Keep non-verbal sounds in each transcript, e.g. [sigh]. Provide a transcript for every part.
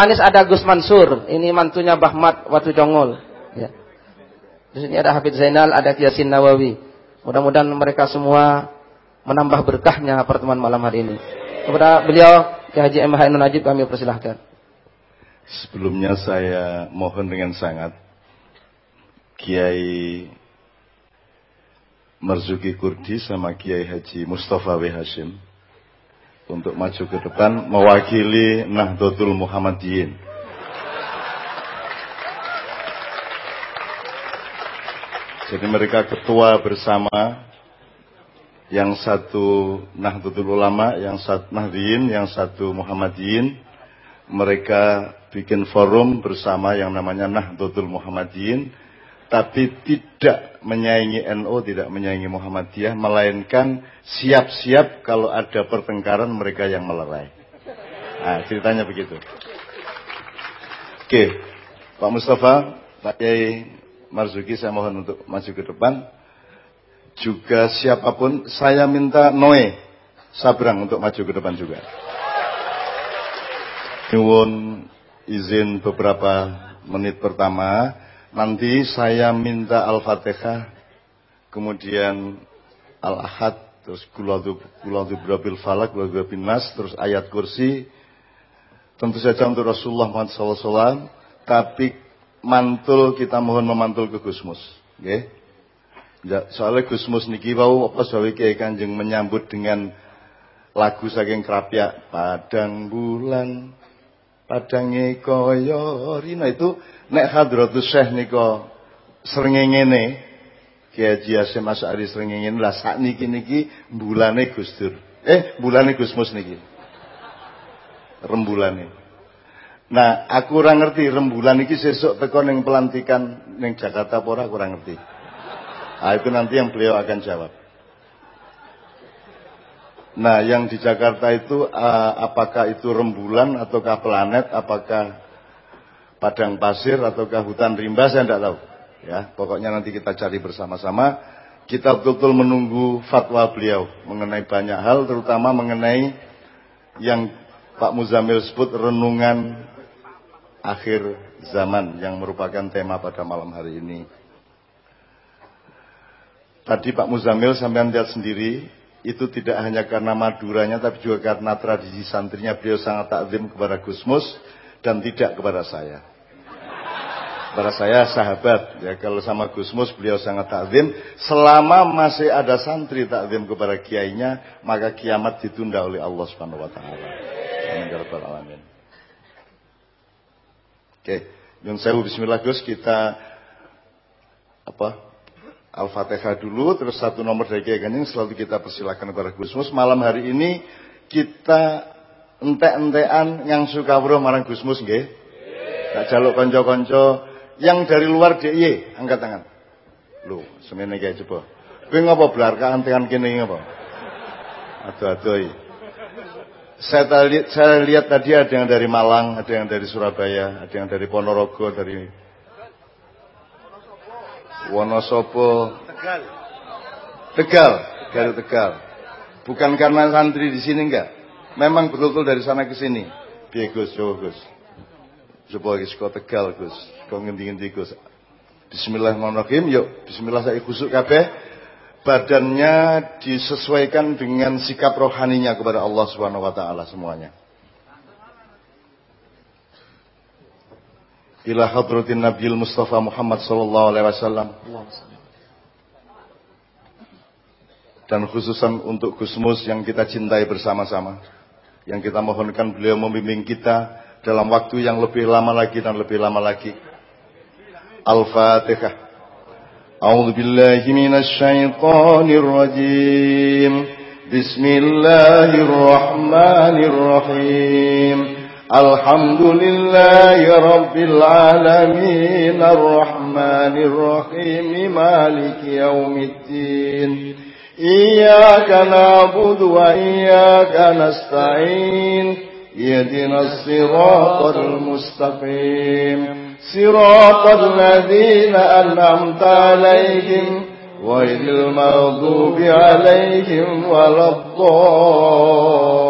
Anis ada Gus Mansur, ini mantunya Bahmat Watu Jongol. Ya. Di sini ada Hafid Zainal, ada Yasin Nawawi. Mudah-mudahan mereka semua menambah berkahnya pertemuan malam hari ini. Kepada beliau, Ki Haji M. Hainun Najib kami persilahkan. Sebelumnya saya mohon dengan sangat Kiai Marzuki Kurdi sama Kiai Haji Mustafa W. Hashim untuk maju ke depan mewakili Nahdlatul Muhammadiyin. Jadi mereka ketua bersama yang satu Nahdlatul Ulama, yang satu Nahdiyin, yang satu Muhammadiyin. Mereka bikin forum bersama yang namanya Nahdlatul Muhammadiyin tapi tidak menyaingi NU, tidak menyaingi Muhammadiyah, melainkan siap-siap kalau ada pertengkaran mereka yang melerai. Nah, ceritanya begitu. Oke, Pak Mustafa, Pak Yai Marzuki, saya mohon untuk maju ke depan. Juga siapa pun, saya minta Noe Sabrang untuk maju ke depan juga. Nyuwun izin beberapa menit pertama Nanti saya minta Al-Fatihah, kemudian Al-Ahad, terus Kuladu Birabil Falak, Kuladu Birabil Nas, terus ayat kursi. Tentu saja untuk Rasulullah Muhammad SAW, tapi mantul kita mohon memantul ke Gusmus. Okay? Ya, soalnya Gusmus niki wau apa sawi Kanjeng menyambut dengan lagu saking kerapia Padang bulan padange kaya rina itu nek hadratus syekh nika srengenge Kiai Haji Hasyim Asy'ari srengenge lah sakniki niki bulane Gusdur. Eh, bulane Gusmus niki. Rembulane. Nah, aku ora ngerti rembulan iki sesuk teko ning pelantikan ning Jakarta apa kurang ngerti. Nah, itu nanti yang beliau akan jawab. Nah, yang di Jakarta itu uh, apakah itu rembulan ataukah planet, apakah padang pasir ataukah hutan rimba saya tidak tahu. Ya, pokoknya nanti kita cari bersama-sama. Kita betul-betul menunggu fatwa beliau mengenai banyak hal, terutama mengenai yang Pak Muzamil sebut renungan akhir zaman yang merupakan tema pada malam hari ini. Tadi Pak Muzamil sampai lihat sendiri itu tidak hanya karena maduranya tapi juga karena tradisi santrinya beliau sangat takzim kepada Gusmus dan tidak kepada saya. Kepada saya sahabat ya kalau sama Gusmus beliau sangat takzim selama masih ada santri takzim kepada kiainya maka kiamat ditunda oleh Allah Subhanahu wa taala. Amin ya. Oke, Yun sewu bismillah Gus kita apa Al-Fatihah dulu, terus satu nomor dari Kiai Ganing selalu kita persilakan kepada Gusmus. Malam hari ini kita entek-entekan yang suka bro marang Gusmus nggih. Tak jaluk konco-konco yang dari luar DIY, angkat tangan. Lu, semene kayak coba. Kowe ngapa blar kaantekan kene ngapa? Aduh-aduh. Saya lihat, saya lihat tadi ada yang dari Malang, ada yang dari Surabaya, ada yang dari Ponorogo, dari Wonosobo, Tegal. Tegal, dari Tegal. Bukan karena santri di sini enggak. Memang betul-betul dari sana ke sini. Piye Gus, coba Gus. Coba Gus Tegal Gus. Kok ngendi-ngendi Gus. Bismillahirrahmanirrahim. Yuk, bismillah saya kusuk kabeh. Badannya disesuaikan dengan sikap rohaninya kepada Allah Subhanahu wa taala semuanya. Ila hadratin Nabiul Mustafa Muhammad sallallahu alaihi wasallam. Dan khususan untuk Gusmus yang kita cintai bersama-sama. Yang kita mohonkan beliau membimbing kita dalam waktu yang lebih lama lagi dan lebih lama lagi. Al-Fatihah. A'udzu billahi minasy syaithanir rajim. Bismillahirrahmanirrahim. الحمد لله رب العالمين الرحمن الرحيم مالك يوم الدين إياك نعبد وإياك نستعين يدنا الصراط المستقيم صراط الذين أنعمت عليهم غير المغضوب عليهم ولا الضالين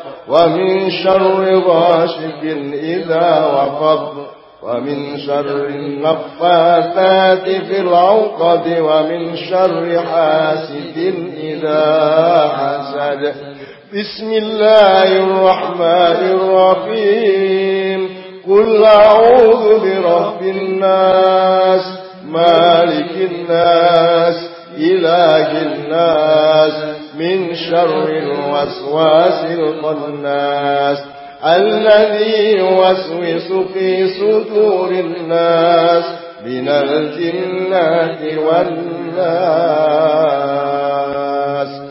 ومن شر غاشق إذا وقب ومن شر النفاثات في العقد ومن شر حاسد إذا حسد. بسم الله الرحمن الرحيم. قل أعوذ برب الناس مالك الناس إله الناس من شر الوسواس الخناس الذي يوسوس في صدور الناس من الجنة والناس.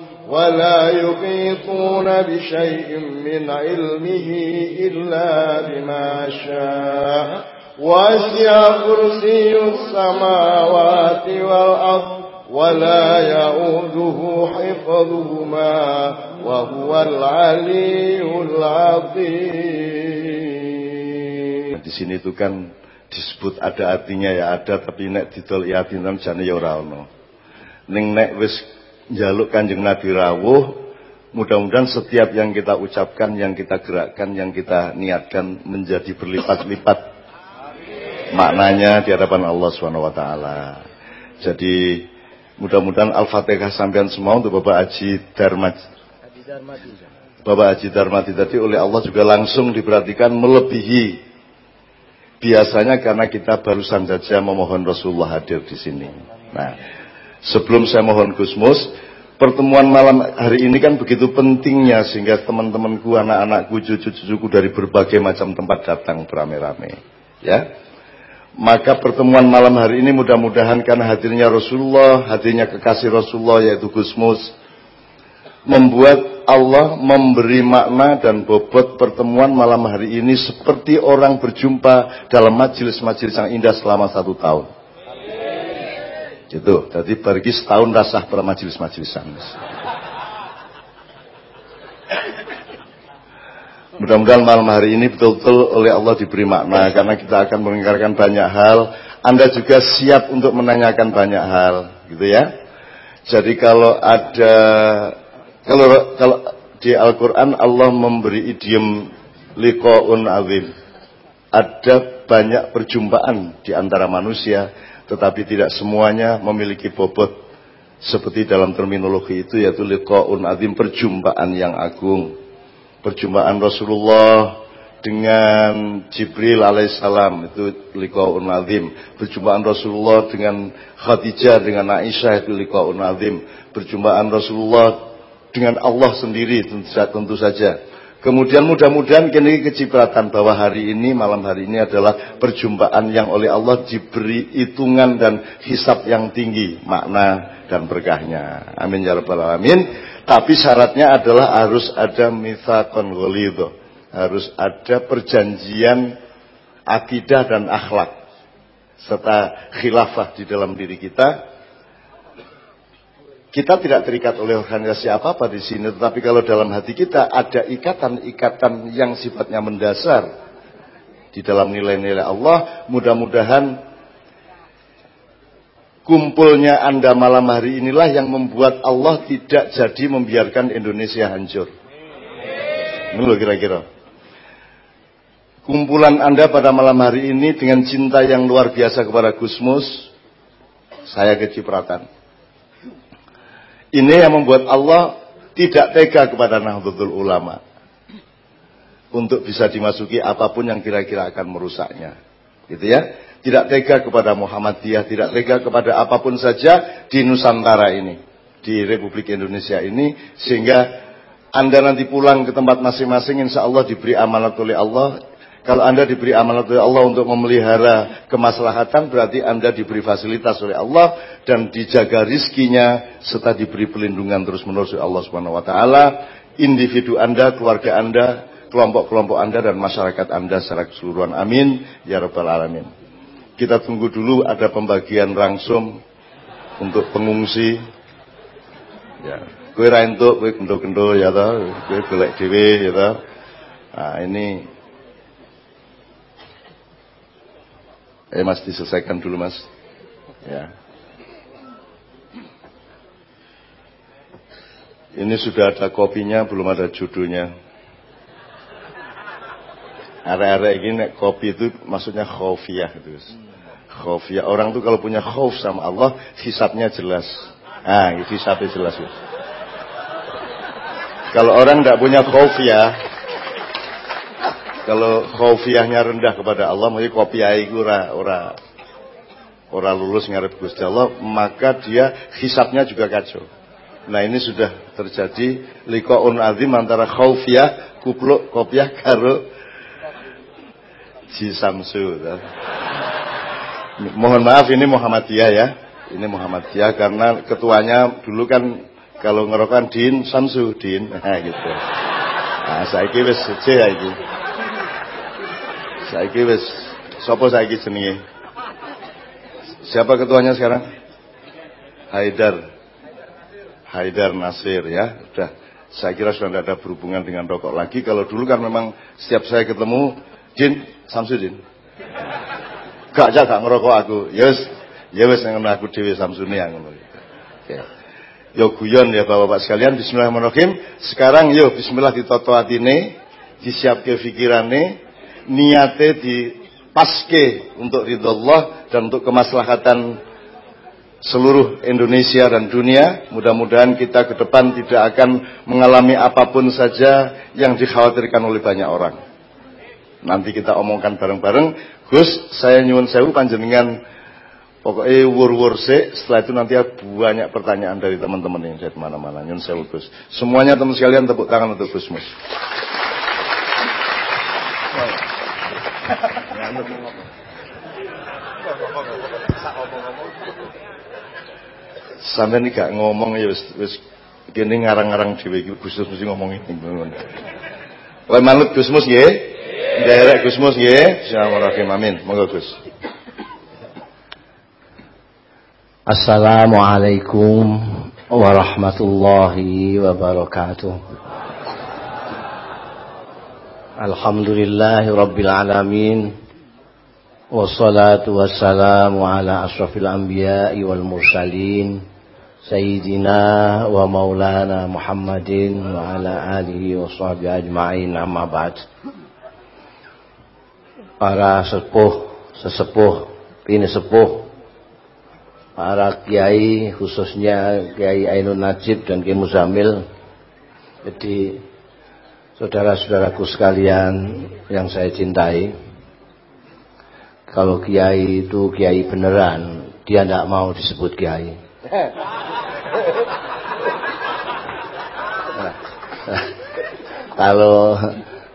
ولا يحيطون بشيء من علمه إلا بما شاء واسع كرسي السماوات والأرض ولا يؤوده حفظهما وهو العلي العظيم di sini itu kan disebut ada artinya ya ada tapi nek didol yatinan jane ya ora ono ning nek wis njaluk Kanjeng Nabi rawuh mudah-mudahan setiap yang kita ucapkan yang kita gerakkan yang kita niatkan menjadi berlipat-lipat maknanya di hadapan Allah taala jadi Mudah-mudahan Al-Fatihah sampean semua untuk Bapak Haji Darmati. Bapak Haji Darmati tadi oleh Allah juga langsung diperhatikan melebihi biasanya karena kita barusan saja memohon Rasulullah hadir di sini. Nah, sebelum saya mohon Gusmus, pertemuan malam hari ini kan begitu pentingnya sehingga teman-temanku, anak-anakku, cucu-cucuku dari berbagai macam tempat datang beramai-ramai. Ya, maka pertemuan malam hari ini mudah-mudahan karena hadirnya Rasulullah, hadirnya kekasih Rasulullah yaitu Gusmus, membuat Allah memberi makna dan bobot pertemuan malam hari ini seperti orang berjumpa dalam majelis-majelis yang indah selama satu tahun. Itu, jadi pergi setahun rasah pada majelis-majelisan. Mudah-mudahan malam hari ini betul-betul oleh Allah diberi makna karena kita akan mendengarkan banyak hal. Anda juga siap untuk menanyakan banyak hal, gitu ya. Jadi kalau ada kalau kalau di Al-Qur'an Allah memberi idiom liqaun azim. Ada banyak perjumpaan di antara manusia, tetapi tidak semuanya memiliki bobot seperti dalam terminologi itu yaitu liqaun azim perjumpaan yang agung perjumpaan Rasulullah dengan Jibril alaihissalam itu liqaun azim. Perjumpaan Rasulullah dengan Khadijah dengan Aisyah itu liqaun azim. Perjumpaan Rasulullah dengan Allah sendiri tentu, saja. Kemudian mudah-mudahan kini kecipratan bahwa hari ini, malam hari ini adalah perjumpaan yang oleh Allah diberi hitungan dan hisap yang tinggi, makna dan berkahnya. Amin ya rabbal alamin. Tapi syaratnya adalah harus ada mitsaqon ghalidho. Harus ada perjanjian akidah dan akhlak serta khilafah di dalam diri kita. Kita tidak terikat oleh organisasi apa-apa di sini, tetapi kalau dalam hati kita ada ikatan-ikatan yang sifatnya mendasar di dalam nilai-nilai Allah, mudah-mudahan kumpulnya Anda malam hari inilah yang membuat Allah tidak jadi membiarkan Indonesia hancur. Ini loh kira-kira. Kumpulan Anda pada malam hari ini dengan cinta yang luar biasa kepada Gusmus, saya kecipratan. Ini yang membuat Allah tidak tega kepada Nahdlatul Ulama untuk bisa dimasuki apa pun yang kira-kira akan merusaknya. gitu ya. Tidak tega kepada Muhammadiyah, tidak tega kepada apa pun saja di Nusantara ini, di Republik Indonesia ini, sehingga anda nanti pulang ke tempat masing-masing, insya Allah diberi amanat oleh Allah. Kalau Anda diberi amanat oleh Allah untuk memelihara kemaslahatan, berarti Anda diberi fasilitas oleh Allah dan dijaga rizkinya serta diberi pelindungan terus menerus oleh Allah Subhanahu Wa Taala. Individu Anda, keluarga Anda, kelompok-kelompok Anda dan masyarakat Anda secara keseluruhan. Amin. Ya Rabbal Alamin. Kita tunggu dulu ada pembagian rangsum untuk pengungsi. Ya. Kue ra entuk, kue gendul-gendul ya toh, kue golek dhewe ya toh. Nah, ini Eh Mas diselesaikan dulu Mas. Ya. Ini sudah ada kopinya, belum ada judulnya. Area-area ini kopi itu maksudnya khofiyah itu. Khofiyah. Orang tuh kalau punya khof sama Allah, hisapnya jelas. Ah, hisapnya jelas. Kalau orang tidak punya khofiyah, kalau khofiyahnya rendah kepada Allah, mungkin kopiah itu ora ora ora lulus ngarep Gusti Allah, maka dia hisapnya juga kacau. Nah ini sudah terjadi likoun azim antara khaufiyah kupluk kopiah karo Ji Samsu. Mohon maaf ini Muhammadiyah ya. Ini Muhammadiyah karena ketuanya dulu kan kalau ngerokan Din Samsu Din [laughs] nah gitu. Nah saiki wis sece saiki. Saiki wis sapa saiki jenenge? Siapa ketuanya sekarang? Haidar. Haidar Nasir ya. Sudah saya kira sudah tidak ada berhubungan dengan rokok lagi. Kalau dulu kan memang setiap saya ketemu Jin Samsudin. Gak aja gak ngerokok aku. Ya wis ya wis yang aku Dewi Samsuni yang ngono. Ya. Yo guyon ya Bapak-bapak sekalian bismillahirrahmanirrahim. Sekarang yo bismillah ditoto atine, disiapke pikirane, niate dipaske untuk ridho Allah dan untuk kemaslahatan seluruh Indonesia dan dunia. Mudah-mudahan kita ke depan tidak akan mengalami apa pun saja yang dikhawatirkan oleh banyak orang. Nanti kita omongkan bareng-bareng. Gus, saya nyuwun sewu panjenengan pokoknya wur-wur se. Setelah itu nanti banyak pertanyaan dari teman-teman yang saya mana-mana. Nyuwun sewu Gus. Semuanya teman sekalian tepuk tangan untuk Gus Mus. Sampai ini gak ngomong ya wis wis kene ngarang-ngarang dhewe iki Gus mesti ngomong ini. Kowe manut Gus Mus nggih? Nderek Gus Mus nggih. Bismillahirrahmanirrahim. Amin. Monggo Gus. Assalamualaikum warahmatullahi wabarakatuh. Alhamdulillahi rabbil alamin. Wassalatu wassalamu ala asrafil anbiya'i wal mursalin Sayyidina wa maulana Muhammadin wa ala alihi wa sahbihi ajma'in amma ba'd. Para sepuh, sesepuh, ini sepuh Para kiai khususnya Kiai Ainun Najib dan Kiai Muzamil. Jadi saudara-saudaraku sekalian yang saya cintai Kalau kiai itu kiai beneran Dia tidak mau disebut kiai [laughs] kalau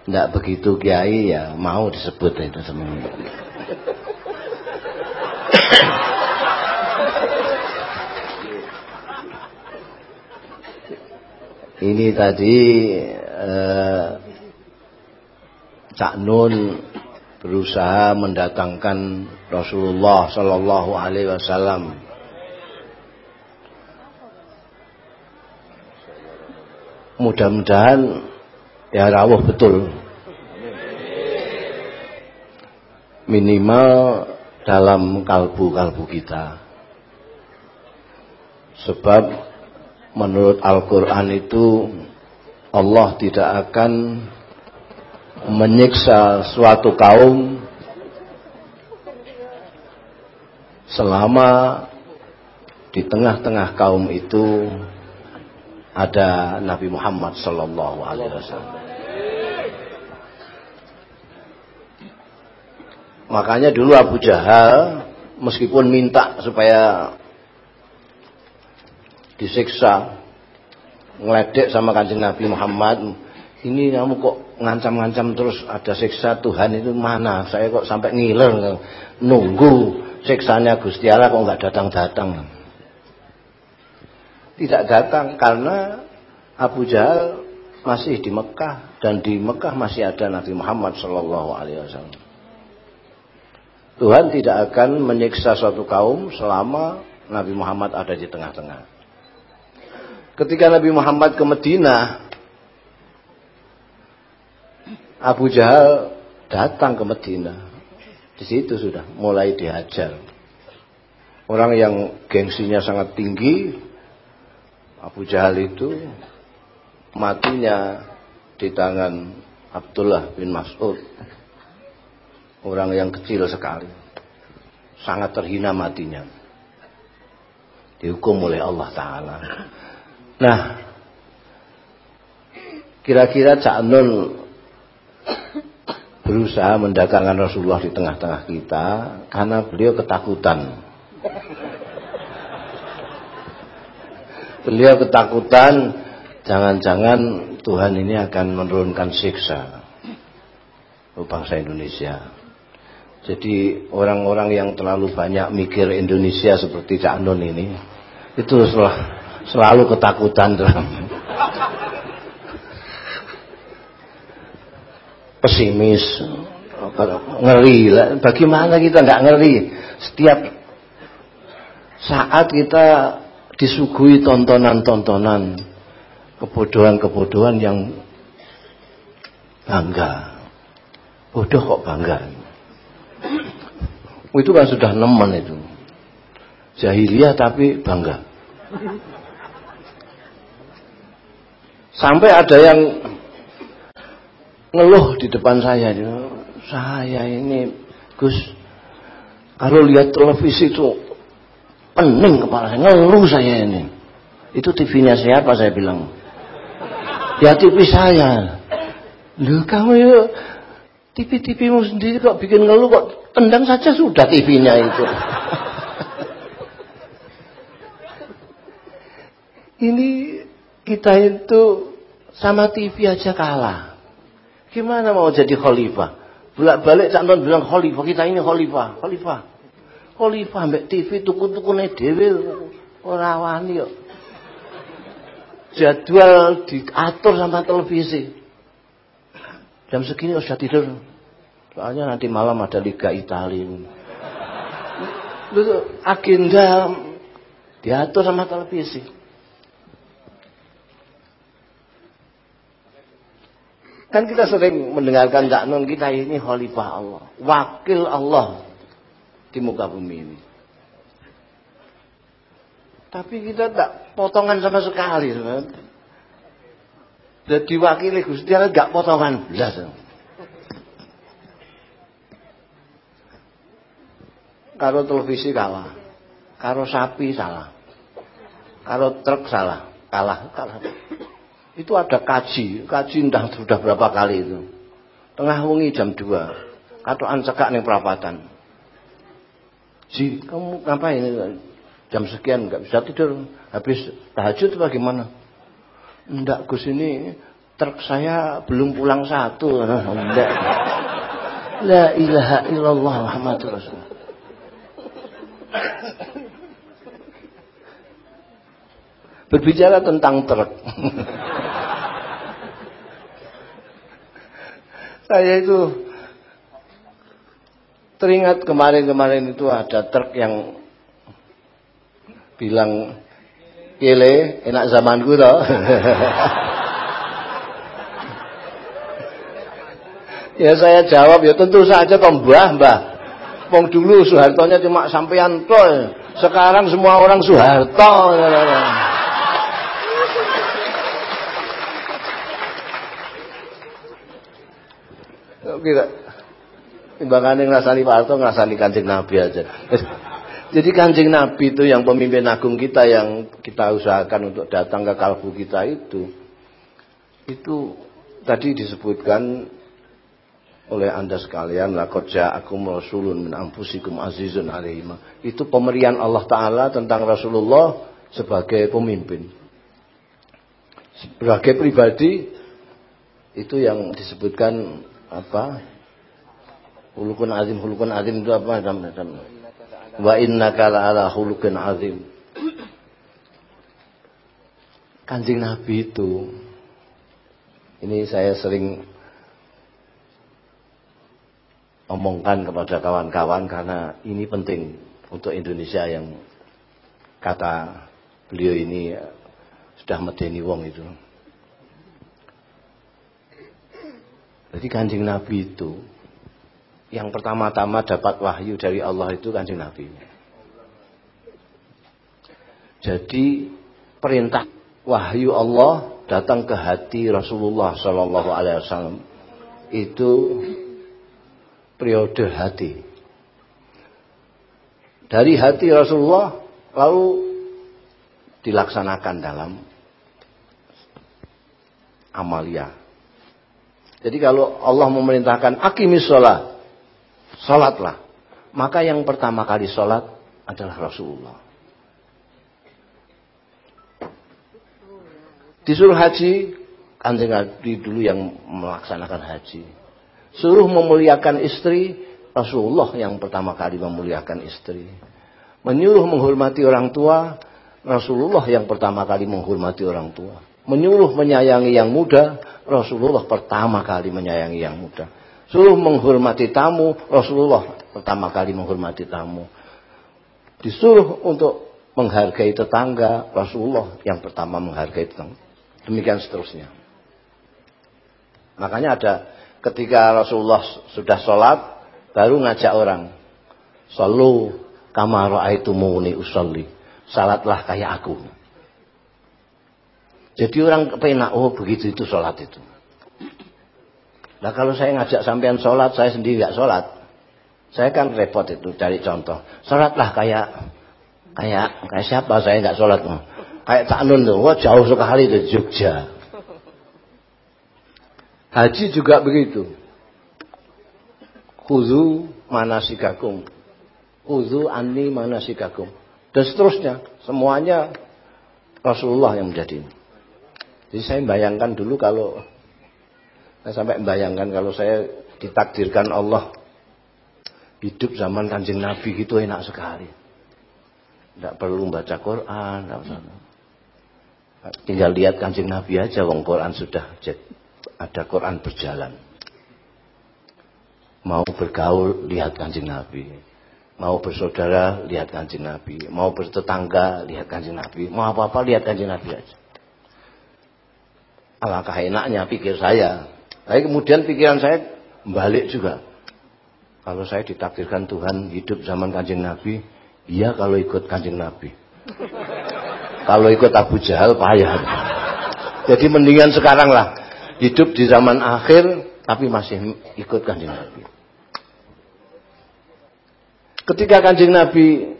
tidak begitu kiai ya mau disebut itu semua. [laughs] Ini tadi eh, Cak Nun berusaha mendatangkan Rasulullah Sallallahu Alaihi Wasallam. Mudah-mudahan ya rawuh betul. Minimal dalam kalbu-kalbu kita. Sebab menurut Al-Quran itu Allah tidak akan menyiksa suatu kaum selama di tengah-tengah kaum itu ada Nabi Muhammad sallallahu alaihi wasallam. Makanya dulu Abu Jahal meskipun minta supaya disiksa ngeledek sama kanjeng Nabi Muhammad ini kamu kok ngancam-ngancam terus ada siksa Tuhan itu mana? Saya kok sampai ngiler nunggu siksanya Gusti Allah kok nggak datang-datang. Tidak datang karena Abu Jahal masih di Mekah dan di Mekah masih ada Nabi Muhammad Shallallahu Alaihi Wasallam. Tuhan tidak akan menyiksa suatu kaum selama Nabi Muhammad ada di tengah-tengah. Ketika Nabi Muhammad ke Madinah Abu Jahal datang ke Madinah di situ sudah mulai dihajar. Orang yang gengsinya sangat tinggi Abu Jahal itu matinya di tangan Abdullah bin Mas'ud. Orang yang kecil sekali. Sangat terhina matinya. Dihukum oleh Allah Ta'ala. Nah, kira-kira Cak Nun berusaha mendagangkan Rasulullah di tengah-tengah kita karena beliau ketakutan. Beliau ketakutan jangan-jangan Tuhan ini akan menurunkan siksa bangsa Indonesia. Jadi orang-orang yang terlalu banyak mikir Indonesia seperti Cak Nun ini itu selalu ketakutan pesimis. Ngeri bagaimana kita nggak ngeri? Setiap saat kita disuguhi tontonan-tontonan kebodohan-kebodohan yang bangga. Bodoh kok bangga? Itu kan sudah nemen itu. Jahiliyah tapi bangga. Sampai ada yang ngeluh di depan saya. Saya ini Gus, kalau lihat televisi itu pening kepala saya, ngeluh saya ini. Itu TV-nya siapa saya bilang. Ya TV saya. Lu kamu ya TV-TVmu sendiri kok bikin ngeluh kok tendang saja sudah TV-nya itu. [laughs] Ini kita itu sama TV aja kalah. Gimana mau jadi khalifah? Bolak-balik Cak Non bilang khalifah, kita ini khalifah, khalifah. Khalifah mbak TV tuku-tukune dhewe ora wani kok. Jadwal diatur sama televisi. Jam segini sudah tidur. Soalnya nanti malam ada Liga Italia. Agenda diatur sama televisi. Kan kita sering mendengarkan Cak Nun kita ini khalifah Allah, wakil Allah di muka bumi ini. Tapi kita tak potongan sama sekali. Jadi wakili Gusti Allah gak potongan belas. Karo televisi kalah, karo sapi salah, karo truk salah, kalah, kalah itu ada kaji, kaji entah sudah berapa kali itu. Tengah wengi jam 2. Katoan cekak nih perapatan. Ji, kamu ngapain? Jam sekian nggak bisa tidur. Habis tahajud bagaimana? Enggak, Gus ini truk saya belum pulang satu. [laughs] Enggak. La ilaha illallah Muhammadur Rasulullah. Berbicara tentang truk. [laughs] Saya itu teringat kemarin-kemarin itu ada truk yang bilang kele enak zamanku toh. [laughs] ya saya jawab ya tentu saja toh mbah mbah. Wong dulu Soehartonya cuma sampean toh. Sekarang semua orang Soeharto. Kita timbangannya ngerasani Pak Harto ngerasani kancing Nabi aja. Jadi kancing Nabi itu yang pemimpin agung kita yang kita usahakan untuk datang ke kalbu kita itu itu tadi disebutkan oleh anda sekalian laqad ja'akum rasulun min anfusikum azizun alaihim itu pemberian Allah taala tentang Rasulullah sebagai pemimpin. Sebagai pribadi itu yang disebutkan apa? Hulukun azim hulukun azim itu apa? Wa innaka ala hulukun azim. Kanjeng nabi itu ini saya sering omongkan kepada kawan-kawan karena ini penting untuk Indonesia yang kata beliau ini sudah medeni wong itu. Jadi kanjeng Nabi itu yang pertama-tama dapat wahyu dari Allah itu kanjeng Nabi. Jadi perintah wahyu Allah datang ke hati Rasulullah Shallallahu Alaihi Wasallam itu periode hati. Dari hati Rasulullah lalu dilaksanakan dalam amalia. Jadi kalau Allah memerintahkan akimis sholat, sholatlah. Maka yang pertama kali sholat adalah Rasulullah. Disuruh haji, kanjeng Nabi dulu yang melaksanakan haji. Suruh memuliakan istri, Rasulullah yang pertama kali memuliakan istri. Menyuruh menghormati orang tua, Rasulullah yang pertama kali menghormati orang tua. Menyuruh menyayangi yang muda, Rasulullah pertama kali menyayangi yang muda. Suruh menghormati tamu, Rasulullah pertama kali menghormati tamu. Disuruh untuk menghargai tetangga, Rasulullah yang pertama menghargai tetangga. Demikian seterusnya. Makanya ada ketika Rasulullah sudah sholat baru ngajak orang Sallu kama muni usolli. Salatlah kayak aku. Jadi orang kepenak, oh begitu itu sholat itu. Nah kalau saya ngajak sampean sholat, saya sendiri nggak sholat. Saya kan repot itu cari contoh. Sholatlah kayak kayak kayak siapa saya nggak sholat. Kayak tak nun tuh, wah jauh sekali itu Jogja. Haji juga begitu. Khudu manasikakum. Khudu anni manasikakum. Dan seterusnya. Semuanya Rasulullah yang menjadi. Jadi saya bayangkan dulu kalau saya sampai membayangkan kalau saya ditakdirkan Allah hidup zaman kanjeng Nabi gitu enak sekali. Tidak perlu baca Quran. Tinggal lihat kanjeng Nabi aja, wong Quran sudah ada Quran berjalan. Mau bergaul, lihat kancing Nabi. Mau bersaudara, lihat kancing Nabi. Mau bertetangga, lihat kancing Nabi. Mau apa-apa, lihat kancing Nabi aja. Alangkah enaknya pikir saya. Tapi kemudian pikiran saya balik juga. Kalau saya ditakdirkan Tuhan hidup zaman kancing Nabi, iya kalau ikut kancing Nabi. kalau ikut Abu Jahal payah. Jadi mendingan sekarang lah hidup di zaman akhir tapi masih ikut kanjeng Nabi. Ketika kanjeng Nabi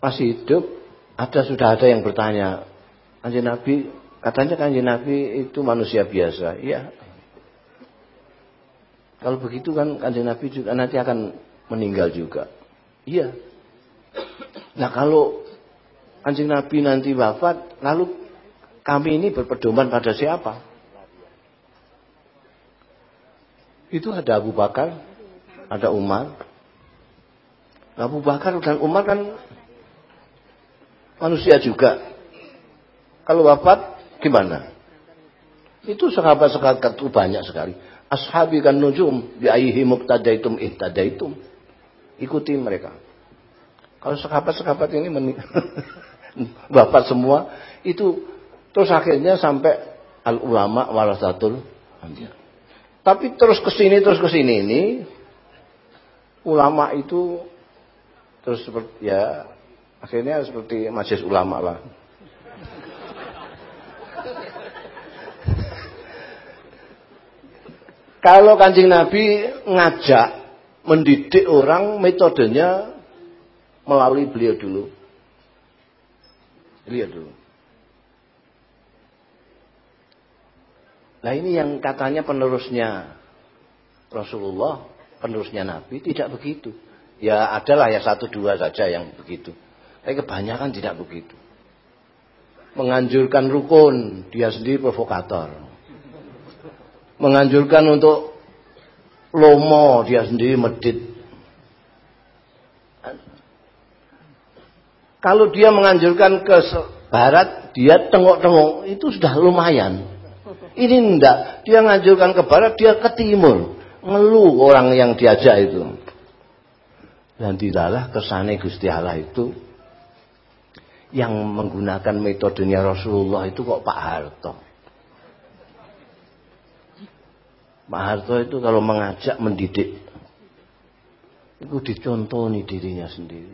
masih hidup, ada sudah ada yang bertanya, kanjeng Nabi katanya kanjeng Nabi itu manusia biasa, iya. Kalau begitu kan kanjeng Nabi juga nanti akan meninggal juga, iya. Nah kalau kanjeng Nabi nanti wafat, lalu kami ini berpedoman pada siapa? Itu ada Abu Bakar, ada Umar. Abu Bakar dan Umar kan manusia juga. Kalau wafat gimana? Itu sahabat-sahabat itu banyak sekali. Ashabi kan nujum bi ayyihi muqtadaitum ihtadaitum. Ikuti mereka. Kalau sahabat-sahabat ini wafat [laughs] semua itu terus akhirnya sampai al ulama warasatul anbiya. Tapi terus ke sini terus ke sini ini ulama itu terus seperti ya akhirnya seperti majelis ulama lah. Kalau kancing Nabi ngajak mendidik orang metodenya melalui beliau dulu. Beliau dulu. Nah ini yang katanya penerusnya. Rasulullah, penerusnya Nabi tidak begitu. Ya adalah ya satu dua saja yang begitu. Tapi kebanyakan tidak begitu. Menganjurkan rukun, dia sendiri provokator. Menganjurkan untuk lomo, dia sendiri medit. Kalau dia menganjurkan ke barat, dia tengok-tengok, itu sudah lumayan. Ini enggak, dia menganjurkan ke barat, dia ke timur. Ngeluh orang yang diajak itu. Dan tidaklah kesane Gusti Allah itu yang menggunakan metodenya Rasulullah itu kok Pak Harto. Pak Harto itu kalau mengajak mendidik itu dicontoni dirinya sendiri.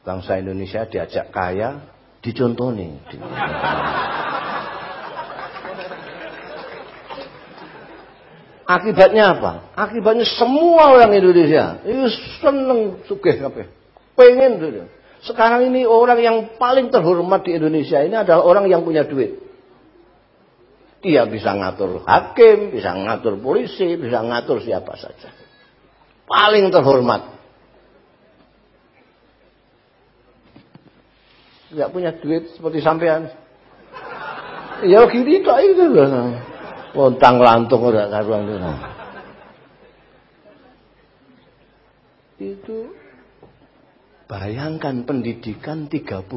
Bangsa Indonesia diajak kaya, dicontoni. Akibatnya apa? Akibatnya semua orang Indonesia itu seneng sugih kabeh. Pengen gitu. Sekarang ini orang yang paling terhormat di Indonesia ini adalah orang yang punya duit. Dia bisa ngatur hakim, bisa ngatur polisi, bisa ngatur siapa saja. Paling terhormat. Gak punya duit seperti sampean. Ya gini tak itu loh. Pontang lantung udah karuan itu. Itu bayangkan pendidikan 32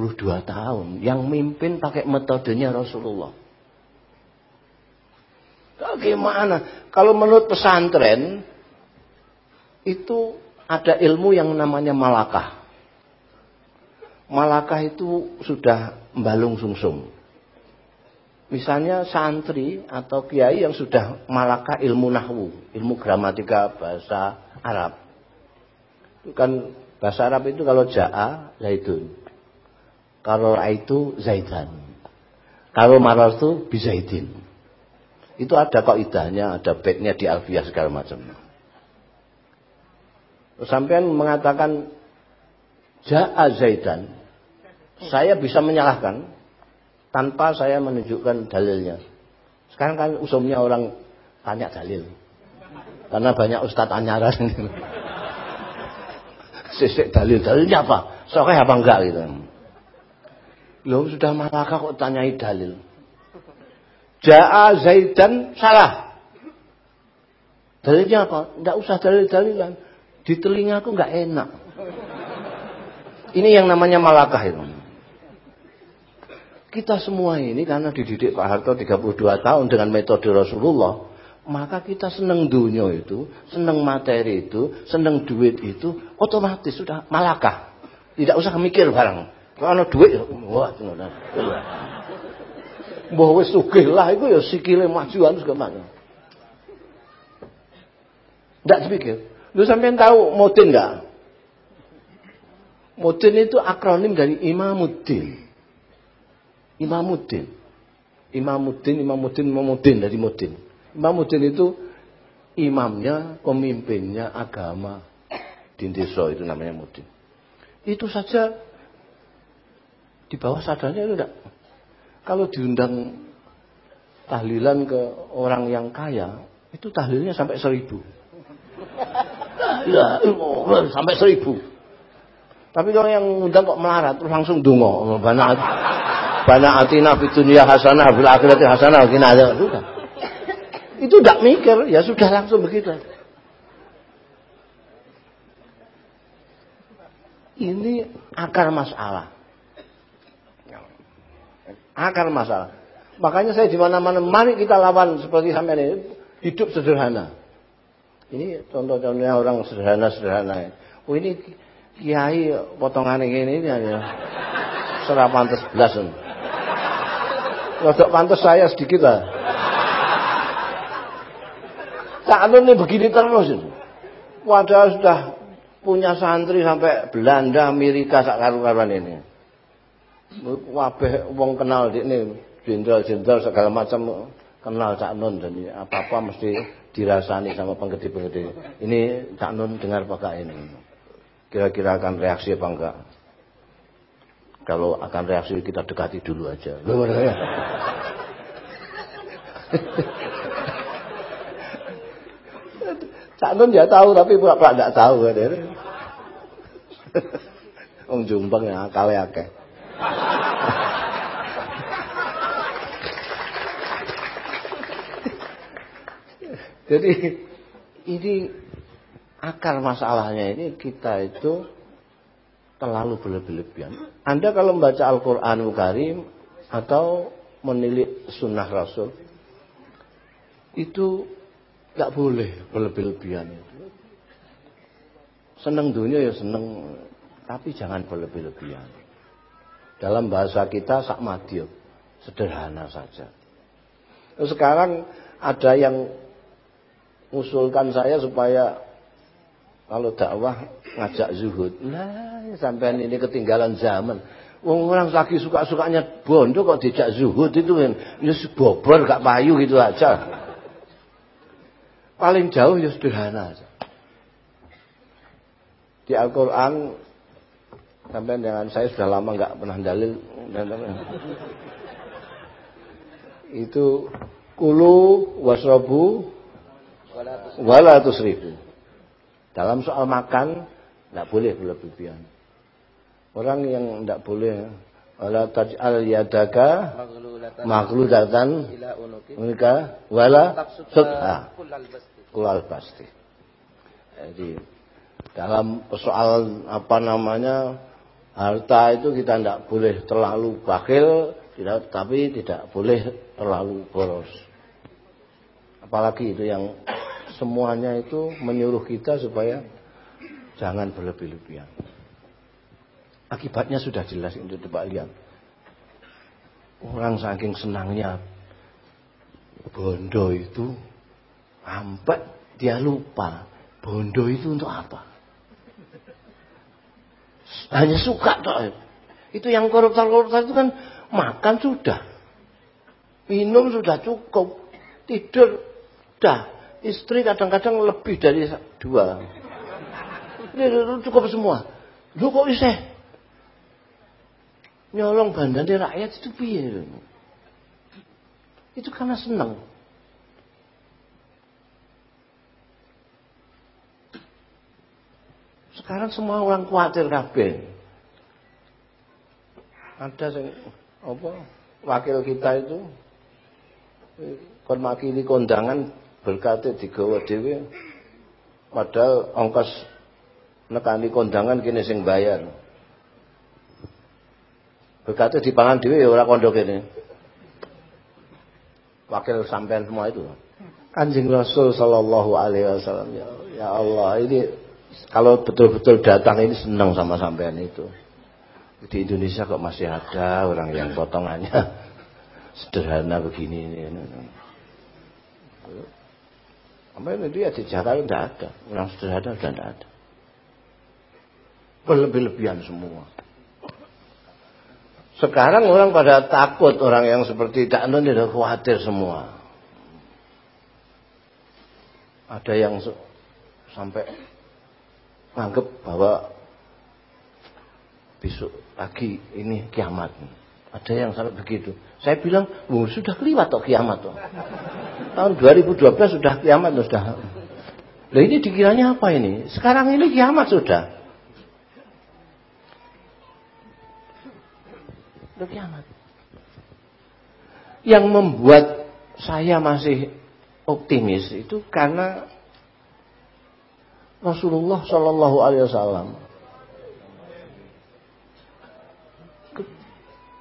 tahun yang mimpin pakai metodenya Rasulullah. Bagaimana? Kalau menurut pesantren itu ada ilmu yang namanya malakah. Malakah itu sudah membalung sungsung. Misalnya santri atau kiai yang sudah malaka ilmu nahwu, ilmu gramatika bahasa Arab. Itu kan bahasa Arab itu kalau ja'a zaitun. Kalau itu zaitan. Kalau marah itu bizaitin. Itu ada kaidahnya, ada baitnya di alfiah segala macam. Sampai mengatakan ja'a zaitan. Saya bisa menyalahkan tanpa saya menunjukkan dalilnya. Sekarang kan usumnya orang tanya dalil. Karena banyak ustadz anyaran. Sisik [laughs] dalil. Dalilnya apa? Sokeh apa enggak gitu. Loh sudah malaka kok tanyai dalil. Ja'a Zaidan salah. Dalilnya apa? Enggak usah dalil-dalilan. Di telingaku enggak enak. Ini yang namanya malakah itu. Kita semua ini karena dididik Pak Harto 32 tahun dengan metode Rasulullah, maka kita seneng dunia itu, seneng materi itu, seneng duit itu, otomatis sudah malakah. Tidak usah mikir barang. Kalau duit, wah, Mbah wis sugih lah itu ya sikile majuan segala macam. Tidak dipikir. Lu sampean tahu Modin enggak? Modin itu akronim dari Imamuddin. Imamuddin. Imamuddin, Imamuddin, Imamuddin dari Muddin. Imamuddin itu imamnya, pemimpinnya agama di desa itu namanya Muddin. Itu saja di bawah sadarnya itu enggak. Kalau diundang tahlilan ke orang yang kaya, itu tahlilnya sampai seribu. Ya, sampai seribu. Tapi kalau yang undang kok melarat, terus langsung dungo, banyak banyak atina fi dunia hasanah fil akhirati hasanah kina ada sudah. Itu tidak mikir, ya sudah langsung begitu. Ini akar masalah. Akar masalah. Makanya saya di mana-mana, mari kita lawan seperti sampai ini, hidup sederhana. Ini contoh-contohnya orang sederhana-sederhana. Oh ini kiai potongan ini, ini ya. Serapan belas. Rodok pantas saya sedikit lah. Tak ini begini terus. Padahal sudah punya santri sampai Belanda, Amerika, sak karuan ini. Wabeh wong kenal di ini, jenderal-jenderal segala macam kenal Cak Nun dan apa-apa mesti dirasani sama penggede-penggede. Ini Cak Nun dengar pakai ini. Kira-kira akan reaksi apa enggak? Kalau akan reaksi kita dekati dulu aja. Cak Nun ya tahu tapi pura-pura tidak tahu. Wong Jombang ya akale akeh. Jadi ini akar masalahnya ini kita itu terlalu berlebihan. Anda kalau membaca Al-Quranul Karim atau menilik sunnah Rasul itu nggak boleh berlebih-lebihan dunia ya seneng, tapi jangan berlebih-lebihan. Dalam bahasa kita sak madiot, sederhana saja. Sekarang ada yang usulkan saya supaya kalau dakwah ngajak zuhud. Nah, sampai ini ketinggalan zaman. Wong orang lagi suka-sukanya bondo kok dijak zuhud itu kan ya bobor gak payu gitu aja. Paling jauh ya sederhana aja. Di Al-Qur'an sampai dengan saya sudah lama nggak pernah dalil itu kulu wasrobu wala tusrifu. Dalam soal makan tidak boleh berlebihan. Orang yang tidak boleh wala taj'al yadaka maghlulatan unika wala sudha kulal pasti. Jadi dalam soal apa namanya harta itu kita tidak boleh terlalu bakhil, tidak, tapi tidak boleh terlalu boros. Apalagi itu yang semuanya itu menyuruh kita supaya jangan berlebih-lebihan. Akibatnya sudah jelas untuk coba lihat. Orang saking senangnya bondo itu sampai dia lupa bondo itu untuk apa. Hanya suka toh. Itu yang koruptor-koruptor itu kan makan sudah. Minum sudah cukup. Tidur sudah. Istri kadang-kadang lebih dari dua. Ini cukup semua. Lu kok bisa? nyolong bandane rakyat itu piye itu karena senang sekarang semua orang khawatir kabeh ada yang apa wakil kita itu kon makili kondangan berkata digawa dhewe padahal ongkos nekani kondangan kini sing bayar Berkata di pangan dewi ya orang kondok ini. Wakil sampean semua itu. Kanjeng Rasul Shallallahu Alaihi Wasallam ya, ya Allah ini kalau betul-betul datang ini senang sama sampean itu. Di Indonesia kok masih ada orang yang potongannya [laughs] sederhana begini ini. Sampai dia di Jakarta tidak ada, orang sederhana sudah tidak ada. Berlebih-lebihan semua. Sekarang orang pada takut orang yang seperti Nun udah khawatir semua. Ada yang sampai anggap bahwa besok pagi ini kiamat. Ada yang sampai begitu. Saya bilang, oh, sudah keliwat toh kiamat toh. Tahun 2012 sudah kiamat sudah. Nah ini dikiranya apa ini? Sekarang ini kiamat sudah. Itu kiamat. Yang membuat saya masih optimis itu karena Rasulullah Shallallahu Alaihi Wasallam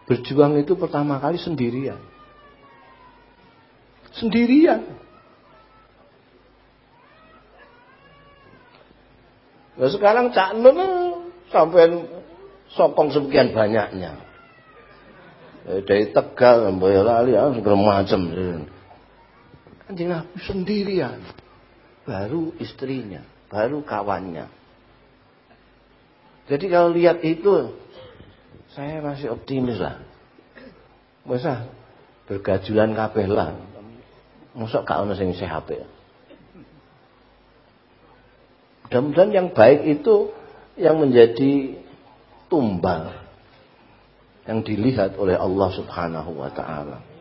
berjuang itu pertama kali sendirian, sendirian. Nah sekarang Cak Nun sampai sokong sekian banyaknya. Eh, dari Tegal, Boyolali, ah, segala macam. Kanjeng Nabi sendirian. Baru istrinya, baru kawannya. Jadi kalau lihat itu, saya masih optimis lah. Masa bergajulan kabeh lah. Masa gak ono sing sehat ya. Mudah-mudahan yang baik itu yang menjadi tumbal yang dilihat oleh Allah Subhanahu wa taala.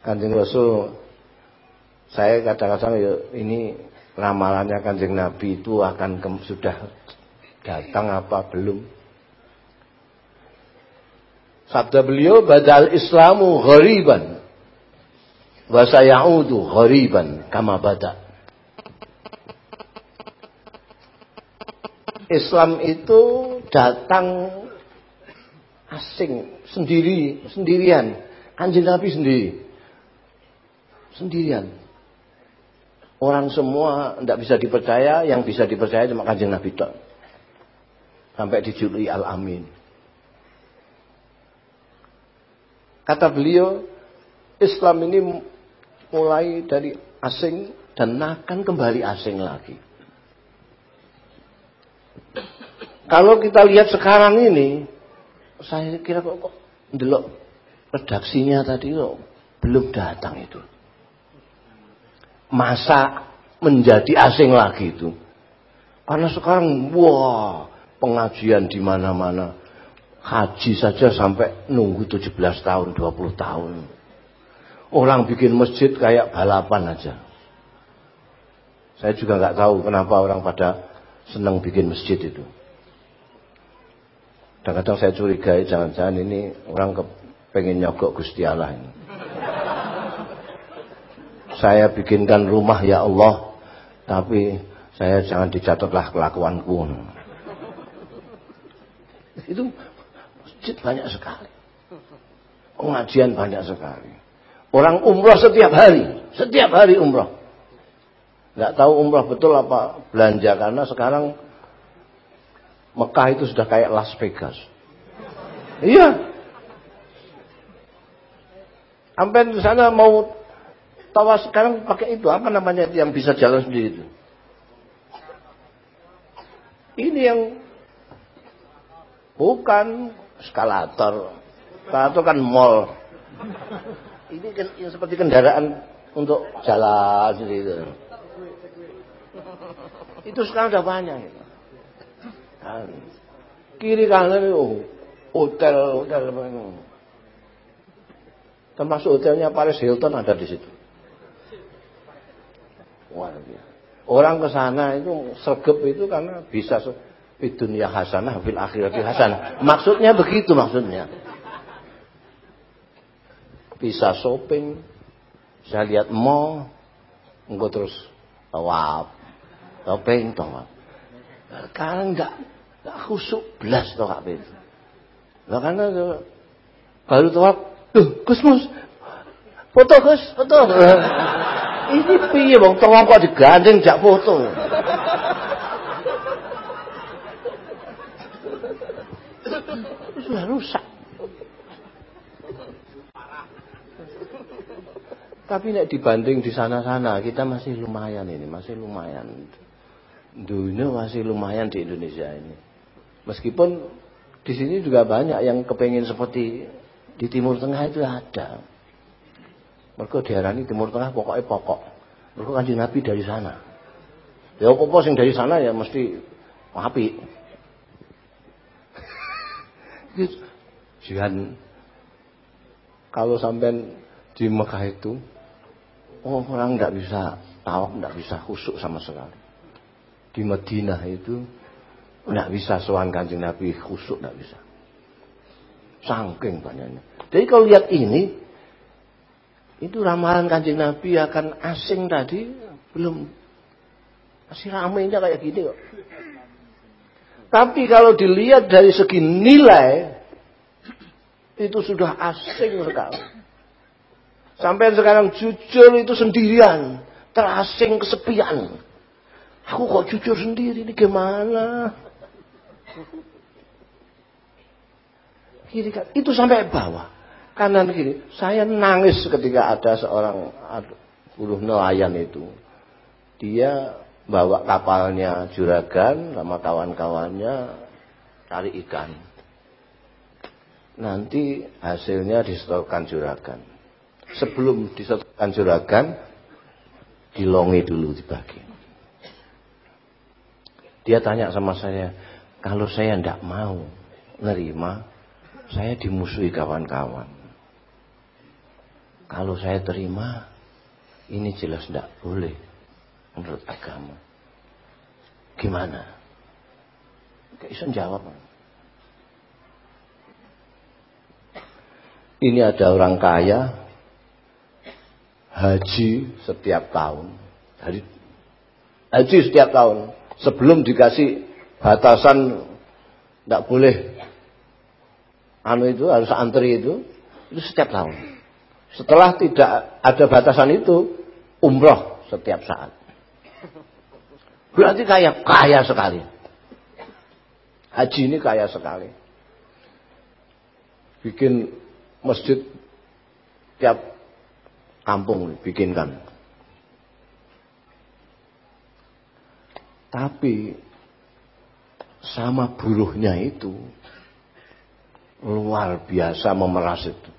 Kanjeng Rasul saya kadang-kadang ya ini ramalannya Kanjeng Nabi itu akan ke, sudah datang apa belum? Sabda beliau badal Islamu ghariban wa sayaudu ghariban kama bada. Islam itu datang asing, sendiri, sendirian. Kanjeng Nabi sendiri sendirian. Orang semua tidak bisa dipercaya, yang bisa dipercaya cuma kanjeng Nabi Tok. Sampai dijuluki Al-Amin. Kata beliau, Islam ini mulai dari asing dan akan kembali asing lagi. Kalau kita lihat sekarang ini, saya kira kok, kok delok redaksinya tadi kok belum datang itu masa menjadi asing lagi itu. Karena sekarang wah pengajian di mana-mana. Haji saja sampai nunggu 17 tahun, 20 tahun. Orang bikin masjid kayak balapan aja. Saya juga nggak tahu kenapa orang pada senang bikin masjid itu. Kadang-kadang saya curigai jangan-jangan ini orang pengen nyogok Gusti Allah ini saya bikinkan rumah ya Allah. Tapi saya jangan dicatatlah kelakuanku. Itu masjid banyak sekali. Pengajian banyak sekali. Orang umroh setiap hari. Setiap hari umroh. Nggak tahu umroh betul apa belanja karena sekarang Mekah itu sudah kayak Las Vegas. Iya. Sampai di sana mau Tawa sekarang pakai itu apa namanya yang bisa jalan sendiri itu? Ini yang bukan eskalator. Eskalator kan mall. Ini kan yang seperti kendaraan untuk jalan sendiri itu. Itu sekarang udah banyak. Gitu. Kan. Kiri kanan itu hotel hotel termasuk hotelnya Paris Hilton ada di situ. Orang ke sana itu sergap itu karena bisa di dunia hasanah fil akhirati hasanah. Maksudnya begitu maksudnya. Bisa shopping, bisa lihat mall, enggak terus tawaf, shopping tawaf. Sekarang enggak enggak khusuk belas tawaf itu. Nah, karena baru tawaf, tuh Gusmus, foto Gus, foto. Ini piye wong tolong kok digandeng jak foto. Sudah rusak. Tapi nek dibanding di sana-sana kita masih lumayan ini, masih lumayan. Dunia masih lumayan di Indonesia ini. Meskipun di sini juga banyak yang kepengen seperti di Timur Tengah itu ada. Mereka diarani Timur Tengah pokoknya pokok. Mereka kanjeng Nabi dari sana. Ya apa sing dari sana ya mesti api. Jangan kalau sampai di Mekah itu orang tidak bisa tawaf, tidak bisa khusuk sama sekali. Di Madinah itu tidak bisa soal kanjeng Nabi khusuk tidak bisa. Sangking banyaknya. Jadi kalau lihat ini itu ramalan kanjeng Nabi akan asing tadi belum masih ramainya kayak gini kok. Tapi kalau dilihat dari segi nilai itu sudah asing sekali. Sampai sekarang jujur itu sendirian, terasing kesepian. Aku kok jujur sendiri ini gimana? Itu sampai bawah kanan kiri. Saya nangis ketika ada seorang buruh nelayan itu. Dia bawa kapalnya juragan sama kawan-kawannya cari ikan. Nanti hasilnya disetorkan juragan. Sebelum disetorkan juragan, dilongi dulu dibagi. Dia tanya sama saya, kalau saya tidak mau nerima, saya dimusuhi kawan-kawan. Kalau saya terima, ini jelas tidak boleh menurut agama. Gimana? Gak bisa jawab. Ini ada orang kaya, haji setiap tahun. Dari haji setiap tahun. Sebelum dikasih batasan tidak boleh anu itu harus antri itu itu setiap tahun. Setelah tidak ada batasan itu, umroh setiap saat. Berarti kaya, kaya sekali. Haji ini kaya sekali. Bikin masjid tiap kampung bikinkan. Tapi sama buruhnya itu luar biasa memeras itu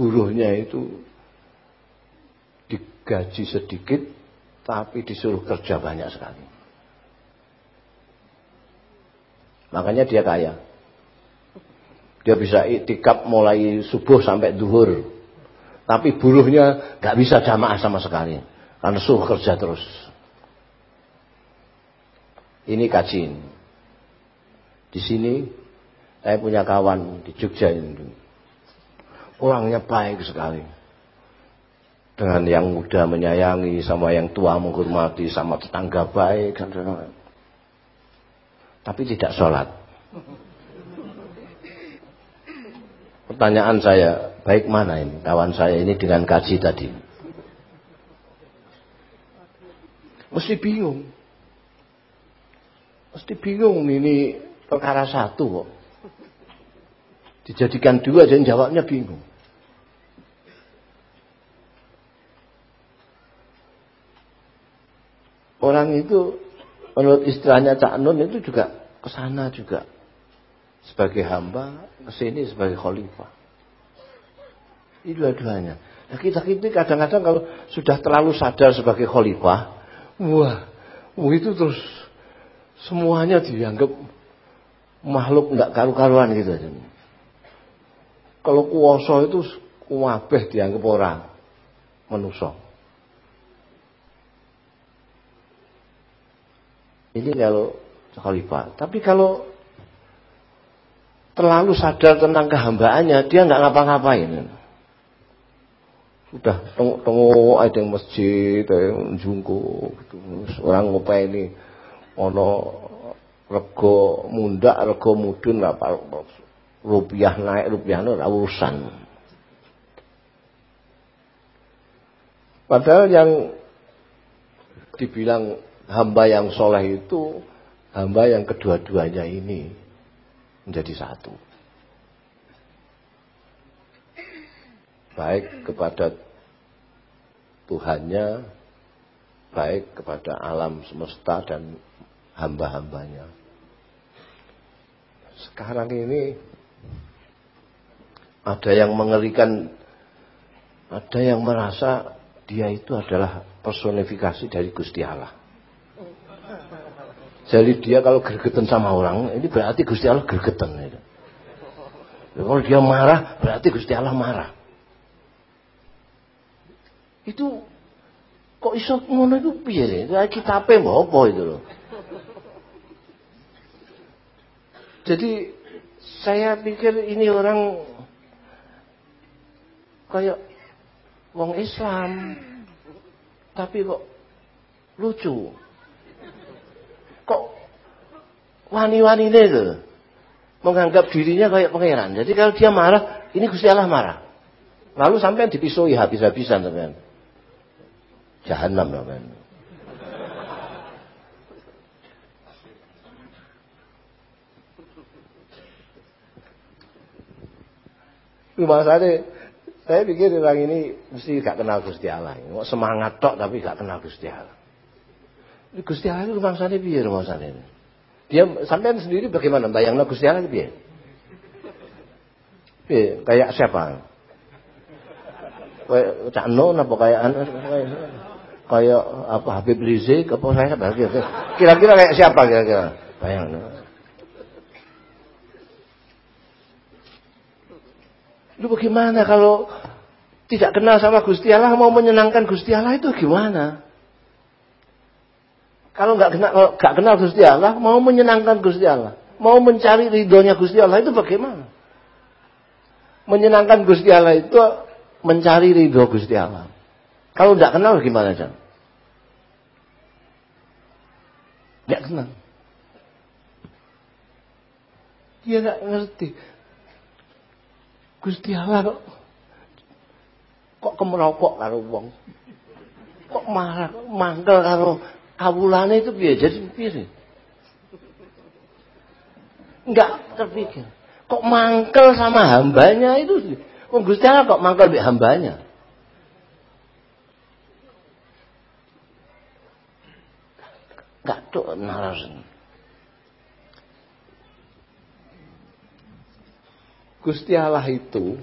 buruhnya itu digaji sedikit tapi disuruh kerja banyak sekali. Makanya dia kaya. Dia bisa itikap mulai subuh sampai duhur. Tapi buruhnya gak bisa jamaah sama sekali. Karena suruh kerja terus. Ini kacin. Di sini saya punya kawan di Jogja ini orangnya baik sekali. Dengan yang muda menyayangi, sama yang tua menghormati, sama tetangga baik. Tapi tidak sholat. Pertanyaan saya, baik mana ini kawan saya ini dengan kaji tadi? Mesti bingung. Mesti bingung ini perkara satu kok. Dijadikan dua dan jawabnya bingung. Orang itu menurut istilahnya Cak Nun itu juga ke sana juga sebagai hamba, ke sini sebagai khalifah. Ini dua-duanya. Nah kita ini kadang-kadang kalau sudah terlalu sadar sebagai khalifah, wah, wah itu terus semuanya dianggap makhluk nggak karu-karuan gitu. Kalau kuoso itu kuwabeh dianggap orang menusuk. Ini kalau khalifah. Tapi kalau terlalu sadar tentang kehambaannya, dia nggak ngapa-ngapain. Sudah tengok ada yang masjid, ada yang jungku, gitu. orang ini, ono rego mundak, rego mudun, apa rupiah naik, rupiah naik, urusan. Padahal yang dibilang hamba yang soleh itu hamba yang kedua-duanya ini menjadi satu. Baik kepada Tuhannya, baik kepada alam semesta dan hamba-hambanya. Sekarang ini ada yang mengerikan, ada yang merasa dia itu adalah personifikasi dari Gusti Allah. Jadi dia kalau gergeten sama orang, ini berarti Gusti Allah gergeten. Itu. Kalau dia marah, berarti Gusti Allah marah. Itu kok iso ngono itu piye? Itu kitabe mbok apa itu loh. Jadi saya pikir ini orang kayak wong Islam tapi kok lucu kok wani-wani ini tuh menganggap dirinya kayak pangeran. Jadi kalau dia marah, ini Gusti Allah marah. Lalu sampai dipisui habis-habisan teman. Jahanam teman. Rumah saya, saya pikir orang ini mesti gak kenal Gusti Allah. Semangat tok tapi gak kenal Gusti Allah. Gusti Allah itu sana biar rumah sana. Dia sampai sendiri bagaimana bayangnya Gusti Allah piye? Piye? Kayak siapa? Kayak Cak Non apa kayak kayak apa Habib Rizik apa saya kira-kira kayak siapa kira-kira? Bayang. Lu bagaimana kalau tidak kenal sama Gusti Allah mau menyenangkan Gusti Allah itu gimana? Kalau nggak kenal, nggak kenal Gusti Allah, mau menyenangkan Gusti Allah, mau mencari ridhonya Gusti Allah itu bagaimana? Menyenangkan Gusti Allah itu mencari ridho Gusti Allah. Kalau nggak kenal gimana Jan? Nggak kenal. Dia nggak ngerti. Gusti Allah kok kok kemerokok karo wong. Kok marah, mangkel karo kawulane itu piye? Jadi piye? Enggak terpikir. Kok mangkel sama hambanya itu? Wong Gusti Allah kok mangkel mbek hambanya? Enggak tuh naras Gusti Allah itu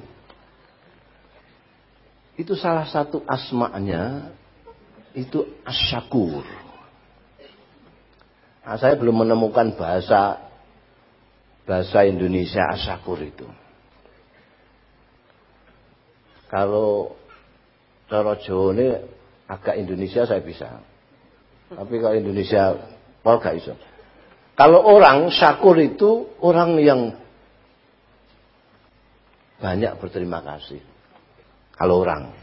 itu salah satu asma'nya itu asyakur. Nah, saya belum menemukan bahasa bahasa Indonesia asakur itu. Kalau cara Jawa ini agak Indonesia saya bisa. Tapi kalau Indonesia mau gak bisa. Kalau orang syakur itu orang yang banyak berterima kasih. Kalau orang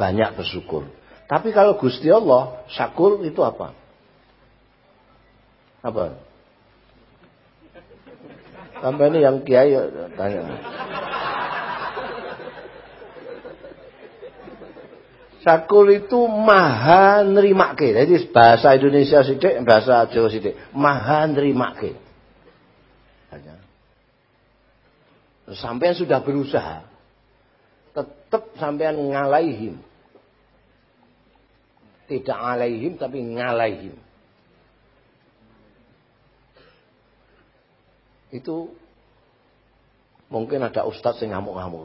banyak bersyukur. Tapi kalau Gusti Allah syakur itu apa? Apa? Sampai ini yang kiai tanya. Sakul itu maha ke. Jadi bahasa Indonesia sidik, bahasa Jawa sidik. Maha ke. Sampai sudah berusaha. Tetap sampean ngalaihim. Tidak ngalaihim tapi ngalaihim. Itu mungkin ada ustadz yang ngamuk-ngamuk.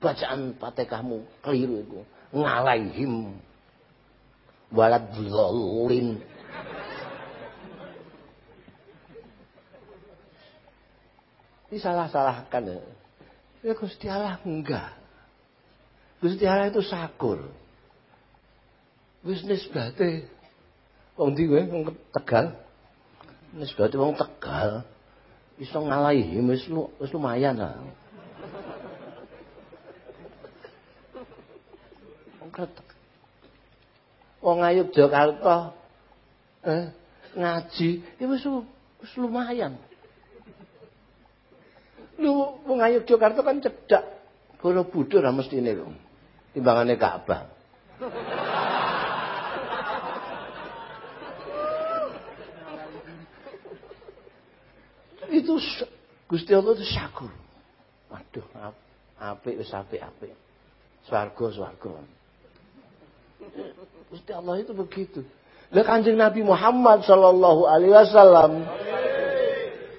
Bacaan kamu keliru itu. Ngalaihim. Walad lolin. Disalah-salahkan ya. Ya Gusti Allah enggak. Gusti Allah itu sakur. Bisnis bate. Wong ndi kowe wong Tegal. Nisbate wong Tegal iso ngalahi wis wis lumayan lah. Wong ayu Jakarta eh ngaji ya wis wis lumayan. Lu wong ayu Jakarta kan cedak Borobudur lah mestine lho. Timbangane Ka'bah. Itu Gusti Allah itu syakur. Waduh, apik wis apik-apik. Swarga swarga. Gusti Allah itu begitu. Lah Kanjeng Nabi Muhammad sallallahu alaihi wasallam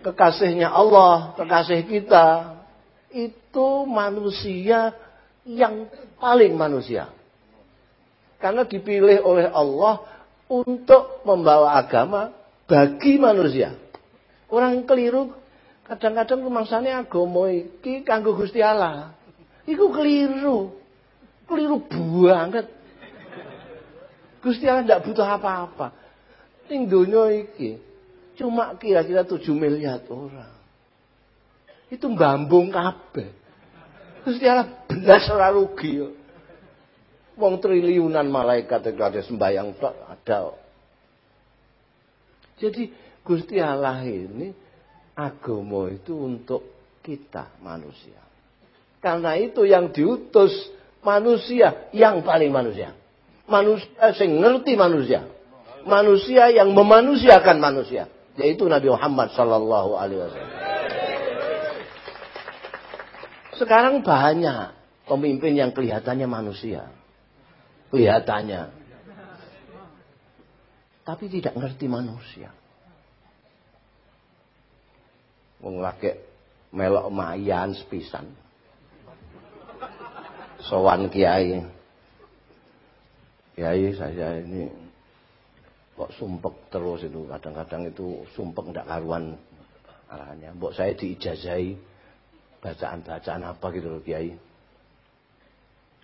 kekasihnya Allah, kekasih kita itu manusia yang paling manusia. Karena dipilih oleh Allah untuk membawa agama bagi manusia. Orang keliru kadang-kadang rumangsane agama iki kanggo Gusti Allah. Iku keliru. Keliru banget. Gusti Allah tidak butuh apa-apa. Ning donya iki cuma kira-kira 7 miliar orang. Itu mbambung kabeh. Gusti Allah belas ora rugi. Wong triliunan malaikat yang ada sembayang ada. Jadi Gusti Allah ini agama itu untuk kita manusia. Karena itu yang diutus manusia yang paling manusia. Manusia yang ngerti manusia. Manusia yang memanusiakan manusia. Yaitu Nabi Muhammad Sallallahu Alaihi Wasallam. Sekarang banyak pemimpin yang kelihatannya manusia. Kelihatannya. Tapi tidak ngerti manusia. Wong lagi melok mayan sepisan. Sowan kiai. Kiai saya ini kok sumpek terus itu kadang-kadang itu sumpek ndak karuan arahnya. Mbok saya diijazahi bacaan-bacaan apa gitu loh kiai.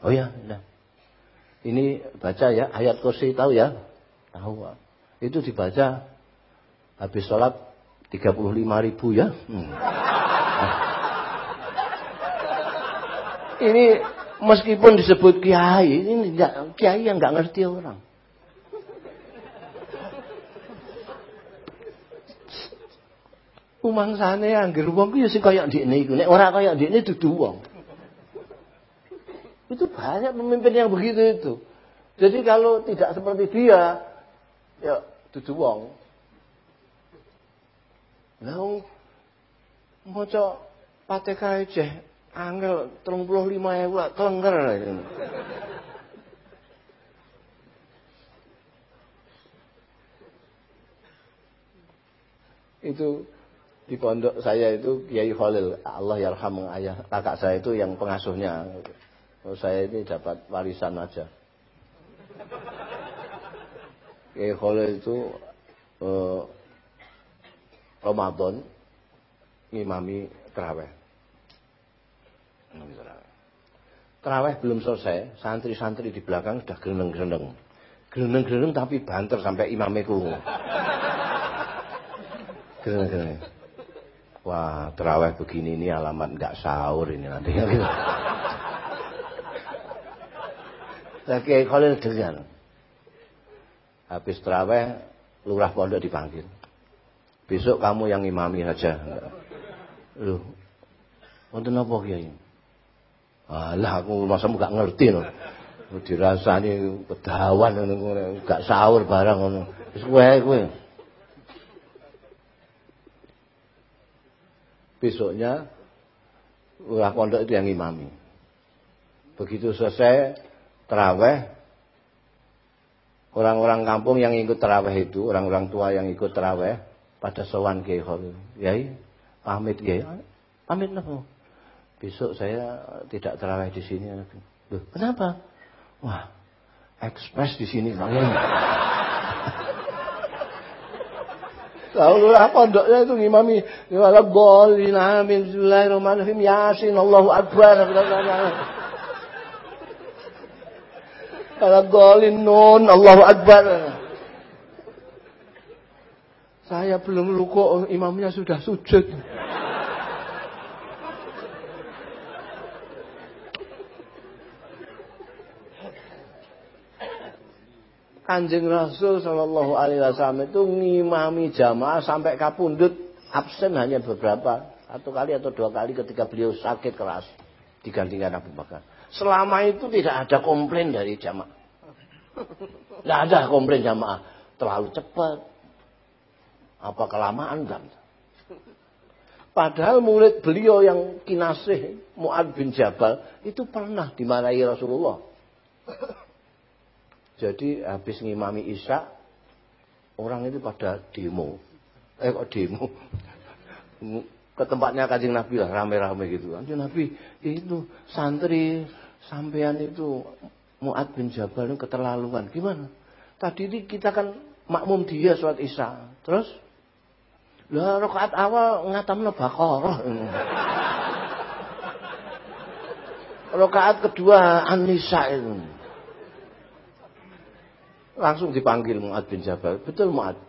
Oh ya, nah. Ini baca ya, ayat kursi tahu ya? Tahu. Itu dibaca habis sholat 35 ribu ya. Hmm. Nah. Ini meskipun disebut kiai, ini enggak, kiai yang nggak ngerti orang. Umangsane anggere wong ku ya sing kaya ndekne iku. Nek ora kaya ndekne dudu wong. Itu banyak pemimpin yang begitu itu. Jadi kalau tidak seperti dia, ya dudu wong. Lah maca Fatihah aja angel 35.000 tenger. Itu di pondok saya itu Kiai Khalil Allah yarham ayah kakak saya itu yang pengasuhnya oh, saya ini dapat warisan aja Kiai Khalil itu eh, Ramadan ngimami terawih terawih belum selesai santri-santri di belakang sudah gereneng-gereneng gereneng-gereneng tapi banter sampai imamnya kungu [laughs] gereneng-gereneng Wah, terawih begini ini alamat nggak sahur ini nanti. [laughs] Lagi Khalil dengar. Habis terawih, lurah pondok dipanggil. Besok kamu yang imami saja. Loh, wonten apa kiai? Alah aku masa gak ngerti loh. Dirasani pedawan gak sahur barang ngono. Wis kowe besoknya lurah pondok itu yang imami. Begitu selesai terawih, orang-orang kampung yang ikut terawih itu, orang-orang tua yang ikut terawih, pada sowan Kiai Khalil. Yai, pamit Kiai. Pamit napa? Besok saya tidak terawih di sini. Loh, kenapa? Wah, ekspres di sini makanya. Lalu pondoknya itu ngimami wala bolin amin bismillahirrahmanirrahim yasin Allahu akbar. Wala golin nun Allahu akbar. Saya belum ruko imamnya sudah sujud. Kanjeng Rasul Shallallahu Alaihi Wasallam itu ngimami jamaah sampai kapundut absen hanya beberapa satu kali atau dua kali ketika beliau sakit keras digantikan Abu Bakar. Selama itu tidak ada komplain dari jamaah. Tidak ada komplain jamaah terlalu cepat, apa kelamaan kan? Padahal murid beliau yang kinasih Muad bin Jabal itu pernah dimarahi Rasulullah. Jadi habis ngimami Isya orang itu pada demo. Eh kok demo? Ke tempatnya kajing Nabi lah rame-rame gitu. Kanjeng Nabi itu santri sampean itu Mu'ad bin Jabal itu keterlaluan. Gimana? Tadi kita kan makmum dia sholat Isya. Terus lah rakaat awal ngatamna Baqarah. rakaat kedua An-Nisa itu. Langsung dipanggil Mu'ad bin Jabal. Betul Mu'ad.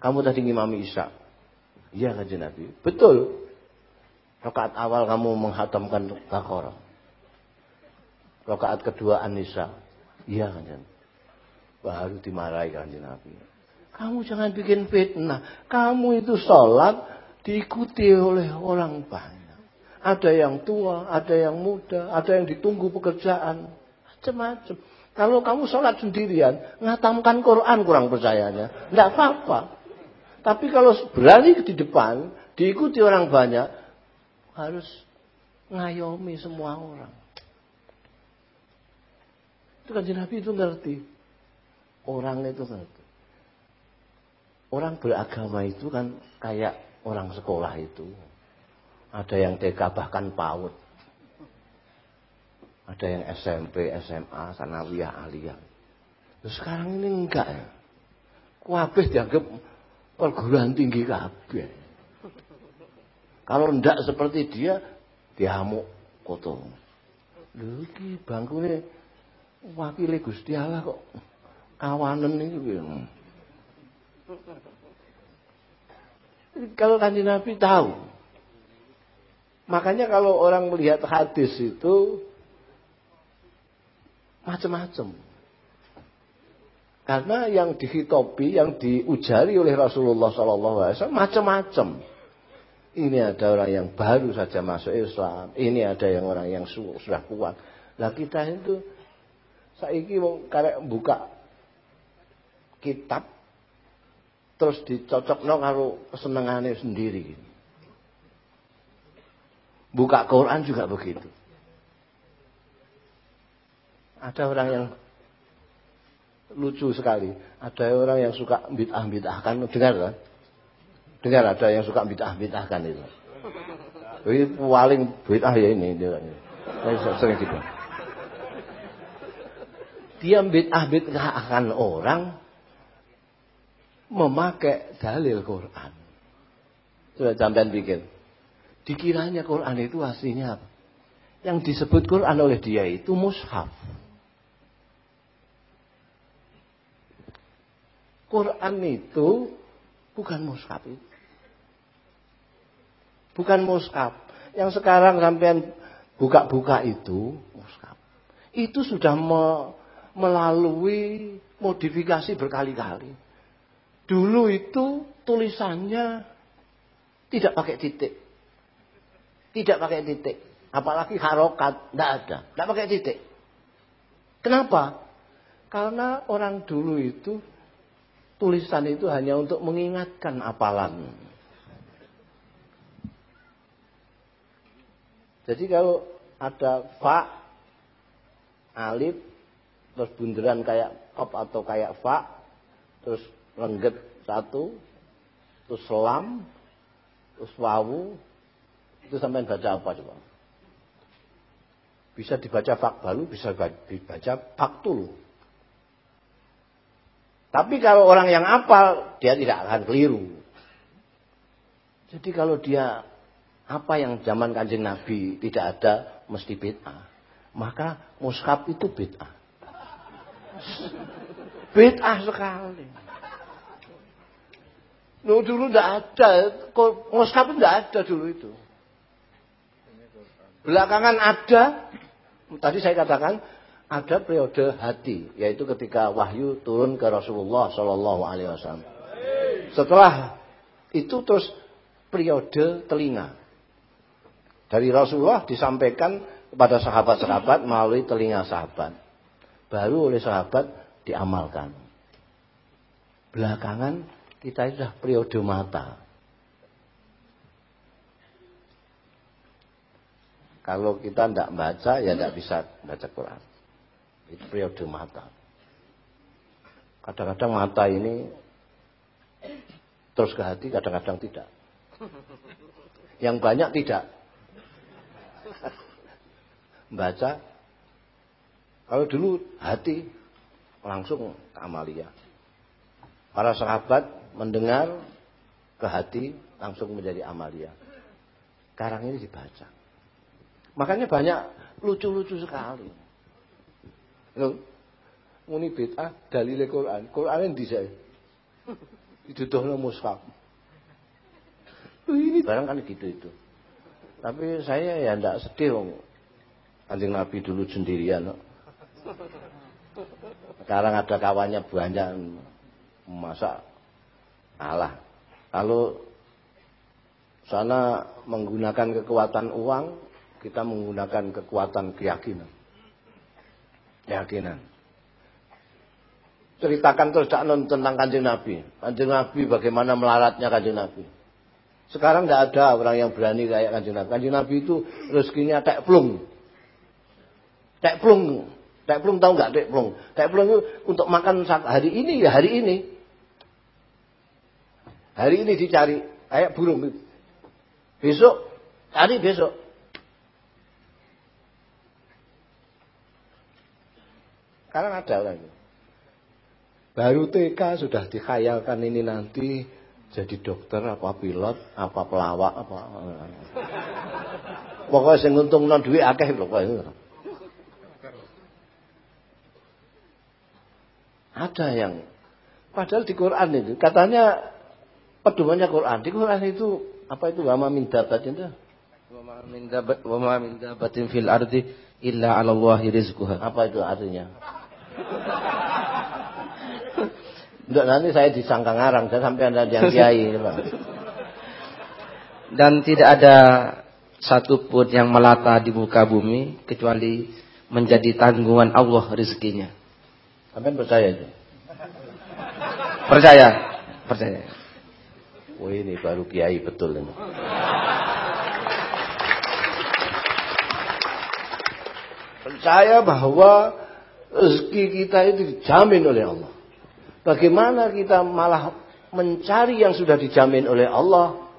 Kamu tadi ngimami Isya. Iya kan Nabi. Betul. Rakaat awal kamu menghatamkan Baqarah. Rakaat kedua An-Nisa. Iya kan Baru dimarahi kan Nabi. Kamu jangan bikin fitnah. Kamu itu sholat diikuti oleh orang banyak. Ada yang tua, ada yang muda, ada yang ditunggu pekerjaan. Macam-macam. Kalau kamu sholat sendirian, ngatamkan Quran kurang percayanya. Tidak apa-apa. Tapi kalau berani di depan, diikuti orang banyak, harus ngayomi semua orang. Itu kan Nabi itu ngerti. Orang itu ngerti. Orang beragama itu kan kayak orang sekolah itu. Ada yang TK bahkan PAUD. Ada yang SMP, SMA, sanawiyah, aliyah. Terus sekarang ini enggak ya. Kabeh dianggap perguruan tinggi kabeh. Kalau enggak seperti dia, diamuk kotor. Lho iki bangkune wakile Gusti Allah kok kawanen iki? Kalau kanji Nabi tahu. Makanya kalau orang melihat hadis itu macam-macam. Karena yang dihitopi, yang diujari oleh Rasulullah SAW macam-macam. Ini ada orang yang baru saja masuk Islam. Ini ada yang orang yang sudah kuat. Nah kita itu saiki mau karek buka kitab terus dicocok no karo kesenangannya sendiri. Buka Quran juga begitu. Ada orang yang lucu sekali. Ada orang yang suka bid'ah-bid'ahkan, dengar kan? Dengar ada yang suka bid'ah-bid'ahkan itu. Ini paling bid'ah ya ini. Dia, sering gitu. Dia bid'ah-bid'ahkan orang memakai dalil Quran. Sudah sampean pikir. Dikiranya Quran itu aslinya apa? Yang disebut Quran oleh dia itu mushaf. Quran itu bukan mushaf. Bukan mushaf. Yang sekarang sampean buka-buka itu mushaf. Itu sudah me melalui modifikasi berkali-kali. Dulu itu tulisannya tidak pakai titik. Tidak pakai titik. Apalagi harokat, tidak ada. Tidak pakai titik. Kenapa? Karena orang dulu itu tulisan itu hanya untuk mengingatkan apalan. Jadi kalau ada fa, alif, terus bunderan kayak op atau kayak fa, terus lengget satu, terus selam, terus wawu, itu sampai baca apa coba? Bisa dibaca fak balu, bisa dibaca faktul. Tapi kalau orang yang apal, dia tidak akan keliru. Jadi kalau dia apa yang zaman kanjeng Nabi tidak ada mesti bid'ah. Maka muskap itu bid'ah. Bid'ah sekali. No, dulu tidak ada. Muskap tidak ada dulu itu. Belakangan ada. Tadi saya katakan ada periode hati, yaitu ketika wahyu turun ke Rasulullah Shallallahu Alaihi Wasallam. Setelah itu terus periode telinga. Dari Rasulullah disampaikan kepada sahabat-sahabat melalui telinga sahabat. Baru oleh sahabat diamalkan. Belakangan kita sudah periode mata. Kalau kita tidak baca, ya tidak bisa baca Quran. Itu periode mata. Kadang-kadang mata ini terus ke hati, kadang-kadang tidak. Yang banyak tidak. Baca. Kalau dulu hati langsung ke Amalia. Para sahabat mendengar ke hati langsung menjadi Amalia. Sekarang ini dibaca. Makanya banyak lucu-lucu sekali. Lho, muni bid'ah dalile Quran. Quran endi sih? Diduduhno mushaf. Ini barang kan gitu itu. Tapi saya ya ndak sedih wong. Kanjeng Nabi dulu sendirian. Sekarang ada kawannya banyak masa Allah. Kalau sana menggunakan kekuatan uang, kita menggunakan kekuatan keyakinan keyakinan. Ceritakan terus Cak Nun tentang kanjeng Nabi. Kanjeng Nabi bagaimana melaratnya kanjeng Nabi. Sekarang tidak ada orang yang berani kayak kanjeng Nabi. Kanjeng Nabi itu rezekinya tek plung. Tek plung. Tek plung tahu nggak tek plung? Tek plung itu untuk makan hari ini ya hari ini. Hari ini dicari kayak burung. Besok cari besok. Sekarang ada lagi. Baru TK sudah dikhayalkan ini nanti jadi dokter apa pilot apa pelawak apa pokoknya sing untung non duit akeh pokoknya Ada yang padahal di Quran itu katanya pedomannya Quran. Di Quran itu apa itu wama min dabatin itu? Wama min dabat wama min dabatin fil ardi illa 'ala Allahi rizquha. Apa itu artinya? Enggak nanti saya disangka ngarang, saya sampai anda yang kiai, Dan tidak ada satupun yang melata di muka bumi kecuali menjadi tanggungan Allah rezekinya. Sampai percaya itu? Percaya, percaya. Oh ini baru kiai betul ini. Percaya bahwa rezeki kita itu dijamin oleh Allah. Bagaimana kita malah mencari yang sudah dijamin oleh Allah,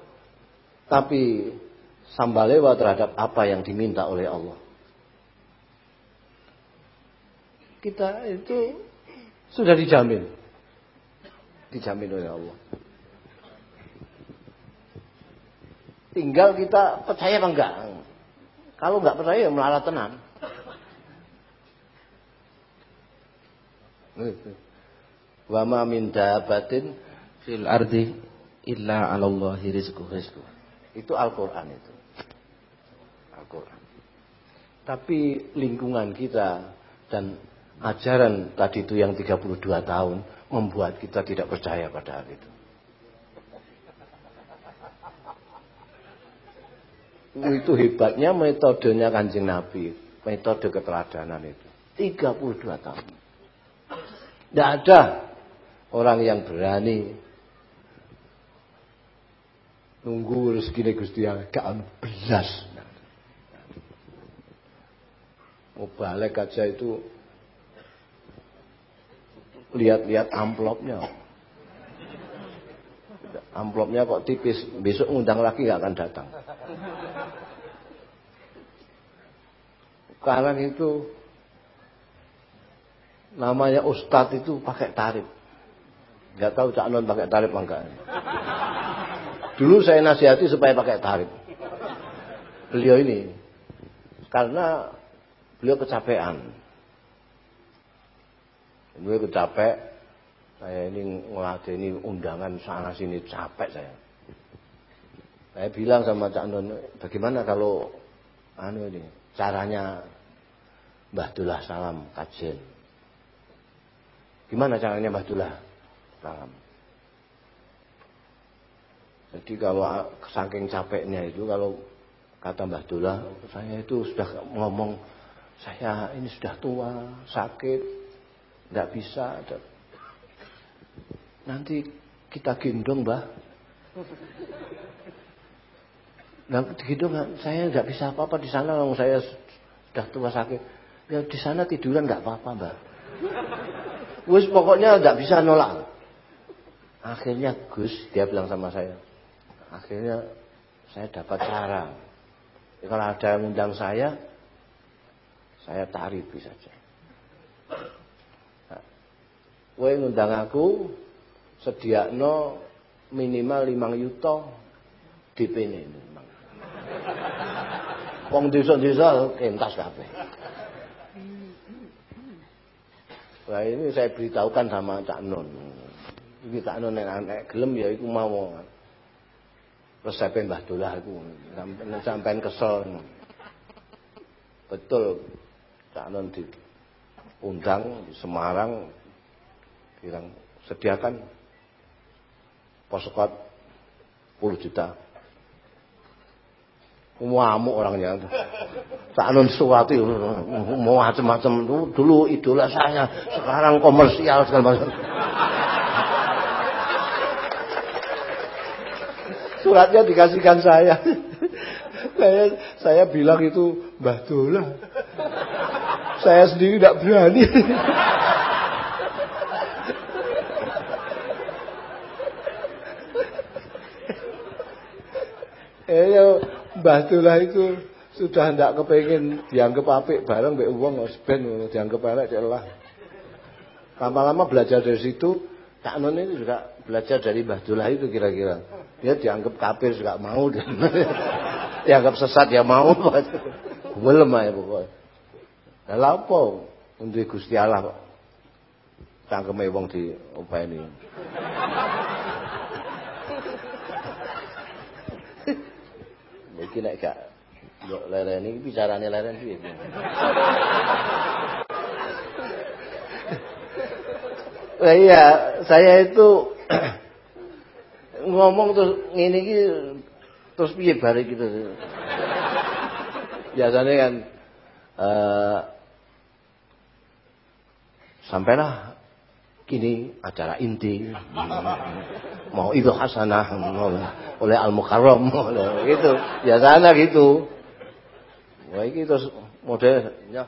tapi sambalewa terhadap apa yang diminta oleh Allah. Kita itu sudah dijamin. Dijamin oleh Allah. Tinggal kita percaya apa enggak. Kalau enggak percaya ya melarat tenan. Wa ma min dabatin fil ardi illa 'ala Allahi rizquha. Itu Al-Qur'an itu. Al-Quran. Tapi lingkungan kita dan ajaran tadi itu yang 32 tahun membuat kita tidak percaya pada hal itu. Itu hebatnya metodenya kanjeng Nabi. Metode keteladanan itu. 32 tahun. Tidak ada orang yang berani nunggu rezeki Gusti yang gak belas. Mau balik aja itu lihat-lihat amplopnya. Amplopnya kok tipis, besok ngundang lagi nggak akan datang. Sekarang itu namanya ustadz itu pakai tarif. Gak tahu Cak Non pakai tarif enggak. Dulu saya nasihati supaya pakai tarif. Beliau ini karena Beliau kecapean. Beliau kecapek. Saya ini ngeladeni undangan sana sini capek saya. Saya bilang sama Cak Non, bagaimana kalau anu ini caranya Mbah Dullah salam kajian. Gimana caranya Mbah Dullah salam? Jadi kalau saking capeknya itu kalau kata Mbah Dullah, saya itu sudah ngomong saya ini sudah tua, sakit, tidak bisa. Nanti kita gendong, mbah. Nah, gendong saya nggak bisa apa-apa di sana, kalau saya sudah tua sakit. Ya di sana tiduran nggak apa-apa, mbah. Gus pokoknya nggak bisa nolak. Akhirnya Gus dia bilang sama saya. Akhirnya saya dapat cara. Ya, kalau ada yang undang saya, saya tarifi saja. Nah, kowe ngundang aku sediakno minimal limang yuto DP ini. Wong desa-desa entas kabeh. Nah ini saya beritahukan sama Cak Non. Ini Cak Non yang anak gelem ya iku mau. Resepe Mbah Dolah aku sampai kesel. Betul calon di undang di Semarang bilang sediakan poskot 10 juta. Ngamuk orangnya. Sanon suatu mau macam-macam. Dulu idola saya sekarang komersial segala macam. Suratnya dikasihkan saya. Saya saya bilang itu Mbah Dola. Saya sendiri tidak berani. Eh ya Mbah Dullah itu sudah tidak kepengen dianggap apik bareng mbek wong ben dianggap elek lah. Lama-lama belajar dari situ, tak Non ini juga belajar dari Mbah Dullah itu kira-kira. Dia dianggap kafir juga mau, [laughs] dianggap sesat ya mau. [laughs] Belum ya pokoknya. Lah apa untuk Gusti Allah kok cangkeme wong di Iki nek gak yo lereni bicarane leren piye? [laughs] Nah, iya, saya itu [clears throat] ngomong terus ngene iki terus piye bare gitu. [laughs] Biasanya kan uh, sampailah kini acara inti. Mau itu hasanah oleh al mukarram gitu. Biasanya gitu. Wah ini terus modelnya ya,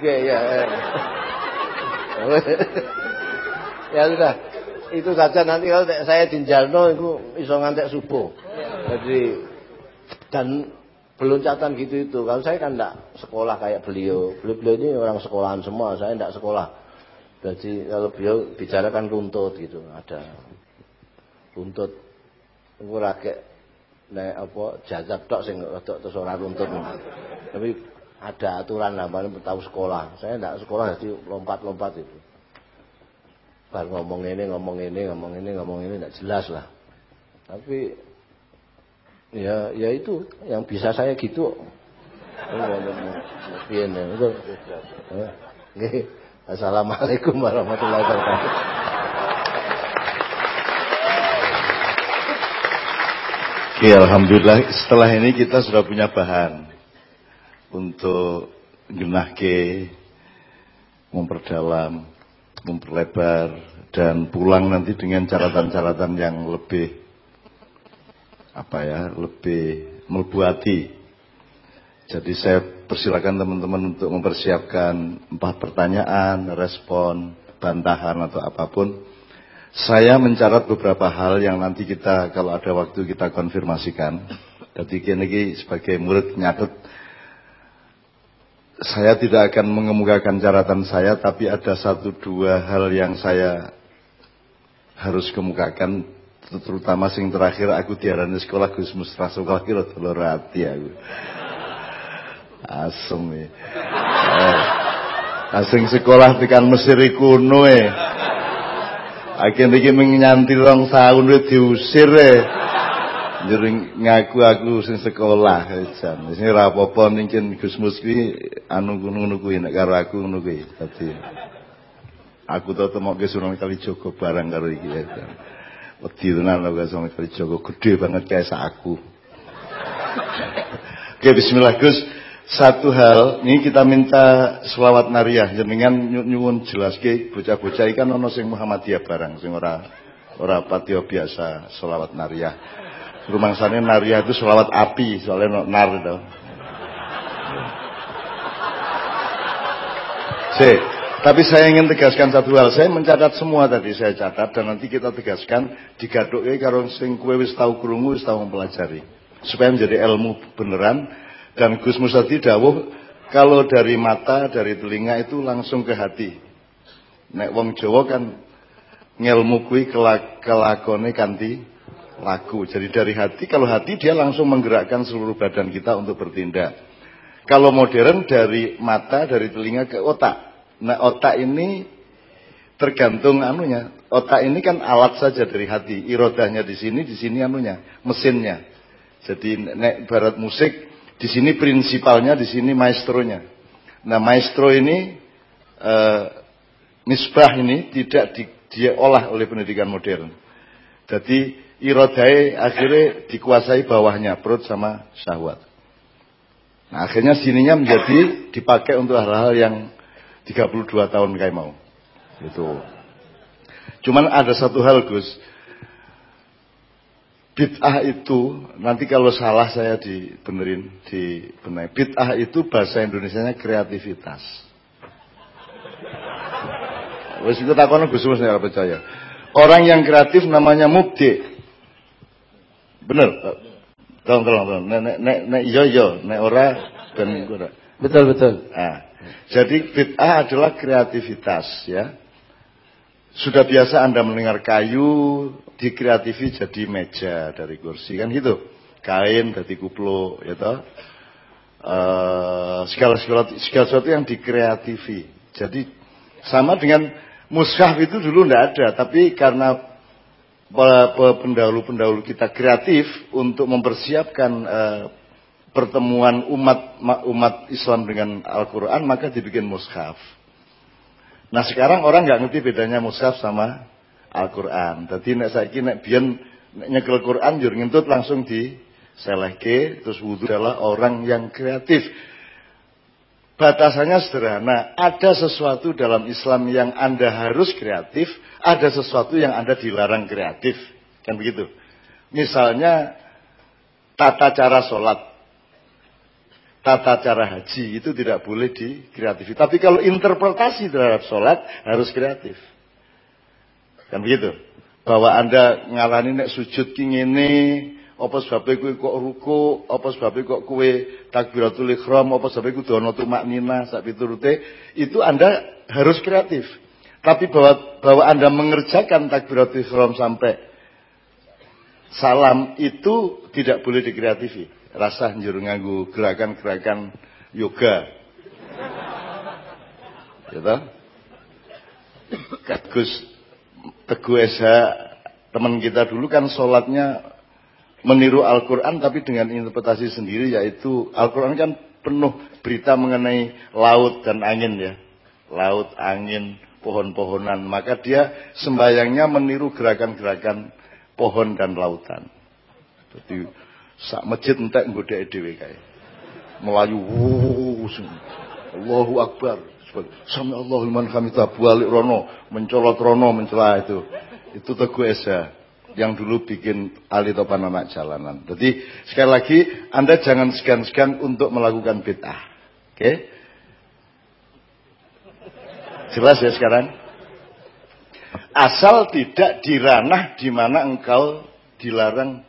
ya, ya. ya sudah, itu saja nanti kalau saya dinjalno itu iso ngantek subuh. Jadi dan beloncatan gitu itu. Kalau saya kan enggak sekolah kayak beliau. Beliau-beliau ini orang sekolahan semua, saya enggak sekolah. Jadi kalau beliau bicara kan runtut gitu, ada runtut. Iku rakek nek apa jajak tok sing rodok terus ora runtut. Tapi ada aturan lah, tahu sekolah. Saya enggak sekolah jadi lompat-lompat itu. Bar ngomong ini, ngomong ini, ngomong ini, ngomong ini enggak jelas lah. Tapi ya ya itu yang bisa saya gitu. Assalamualaikum warahmatullahi wabarakatuh. Oke, Alhamdulillah setelah ini kita sudah punya bahan untuk genah ke memperdalam, memperlebar dan pulang nanti dengan catatan-catatan yang lebih apa ya, lebih melbuati. Jadi saya persilakan teman-teman untuk mempersiapkan empat pertanyaan, respon, bantahan atau apa pun. Saya mencatat beberapa hal yang nanti kita kalau ada waktu kita konfirmasikan. Jadi ini sebagai murid nyatet saya tidak akan mengemukakan catatan saya, tapi ada satu dua hal yang saya harus kemukakan, terutama sing terakhir aku diarani sekolah Gus Mustra sekolah kira telur hati aku. Asem ya. Asing sekolah tekan Mesir kuno eh. Akhirnya iki menyanti rong tahun diusir eh njering ngaku aku sing sekolah jan. Sing ora apa-apa ning Gus kuwi anu ngono kuwi nek karo aku ngono kuwi. Dadi aku tau temokke Sunan Kalijaga barang karo iki ya. Wedi tenan lho Sunan Kalijaga gede banget kayak aku. [laughs] Oke bismillah Gus. Satu hal, ini kita minta selawat nariyah jenengan nyuwun jelaske bocah-bocah ikan ono sing Muhammadiyah barang sing ora ora patio biasa selawat nariyah sana Naria itu selawat api, soalnya nar itu. Si, tapi saya ingin tegaskan satu hal. Saya mencatat semua tadi saya catat dan nanti kita tegaskan digaduknya karo sing kue wis tahu krungu wis tahu mempelajari supaya menjadi ilmu beneran dan Gus Musadi dawuh kalau dari mata dari telinga itu langsung ke hati. Nek wong Jawa kan ngelmu kui kelak kelakone kanti laku. Jadi dari hati, kalau hati dia langsung menggerakkan seluruh badan kita untuk bertindak. Kalau modern dari mata, dari telinga ke otak. Nah otak ini tergantung anunya. Otak ini kan alat saja dari hati. Irodahnya di sini, di sini anunya, mesinnya. Jadi nek barat musik, di sini prinsipalnya, di sini maestronya. Nah maestro ini, eh, misbah ini tidak di, dia olah oleh pendidikan modern. Jadi irodai akhirnya dikuasai bawahnya perut sama syahwat. Nah, akhirnya sininya menjadi dipakai untuk hal-hal yang 32 tahun kayak mau. Itu. Cuman ada satu hal Gus. Bid'ah itu nanti kalau salah saya dibenerin di benar. Bid'ah itu bahasa Indonesianya kreativitas. Wes itu takono Gus Mus percaya. Orang yang kreatif namanya mubdi. Bener. Tolong tolong tolong. Nek nek nek iya iya, nek ora ben ora. Betul betul. Nah, jadi bid'ah adalah kreativitas ya. Sudah biasa Anda mendengar kayu dikreatifi jadi meja dari kursi kan gitu. Kain dari kuplo ya toh. Uh, segala, segala, segala sesuatu yang dikreatifi. Jadi sama dengan mushaf itu dulu tidak ada, tapi karena pendahulu-pendahulu kita kreatif untuk mempersiapkan uh, pertemuan umat umat Islam dengan Al-Quran maka dibikin mushaf. Nah sekarang orang nggak ngerti bedanya mushaf sama Al-Quran. Jadi nek saya nek biyen nyekel Quran jur ngentut langsung di selehke terus wudhu adalah orang yang kreatif. Batasannya sederhana, ada sesuatu dalam Islam yang Anda harus kreatif, ada sesuatu yang Anda dilarang kreatif. Kan begitu. Misalnya tata cara sholat, tata cara haji itu tidak boleh di kreatif. Tapi kalau interpretasi terhadap sholat harus kreatif. Kan begitu. Bahwa Anda ngalani nek sujud king ini, apa sebabnya kue kok ruku, apa sebabnya kok kue takbiratul ikhram, apa sebabnya kue dono maknina, sak piturute, itu Anda harus kreatif. Tapi bahwa, bahwa Anda mengerjakan takbiratul ikhram sampai salam itu tidak boleh dikreatifi. Rasa njur nganggu gerakan-gerakan yoga. Gitu. Gus Teguh SH teman kita dulu kan sholatnya meniru Al-Quran tapi dengan interpretasi sendiri yaitu Al-Quran kan penuh berita mengenai laut dan angin ya. Laut, angin, pohon-pohonan. Maka dia sembayangnya meniru gerakan-gerakan pohon dan lautan. Jadi sak masjid entek nggodek dhewe kae. Melayu wuh, Allahu Akbar. Sami Allahu liman hamidah rono, mencolot rono, mencela itu. Itu Teguh Esa yang dulu bikin Ali Topan anak jalanan. Jadi sekali lagi Anda jangan segan-segan untuk melakukan bid'ah. Oke? Okay? Jelas ya sekarang? Asal tidak di ranah di mana engkau dilarang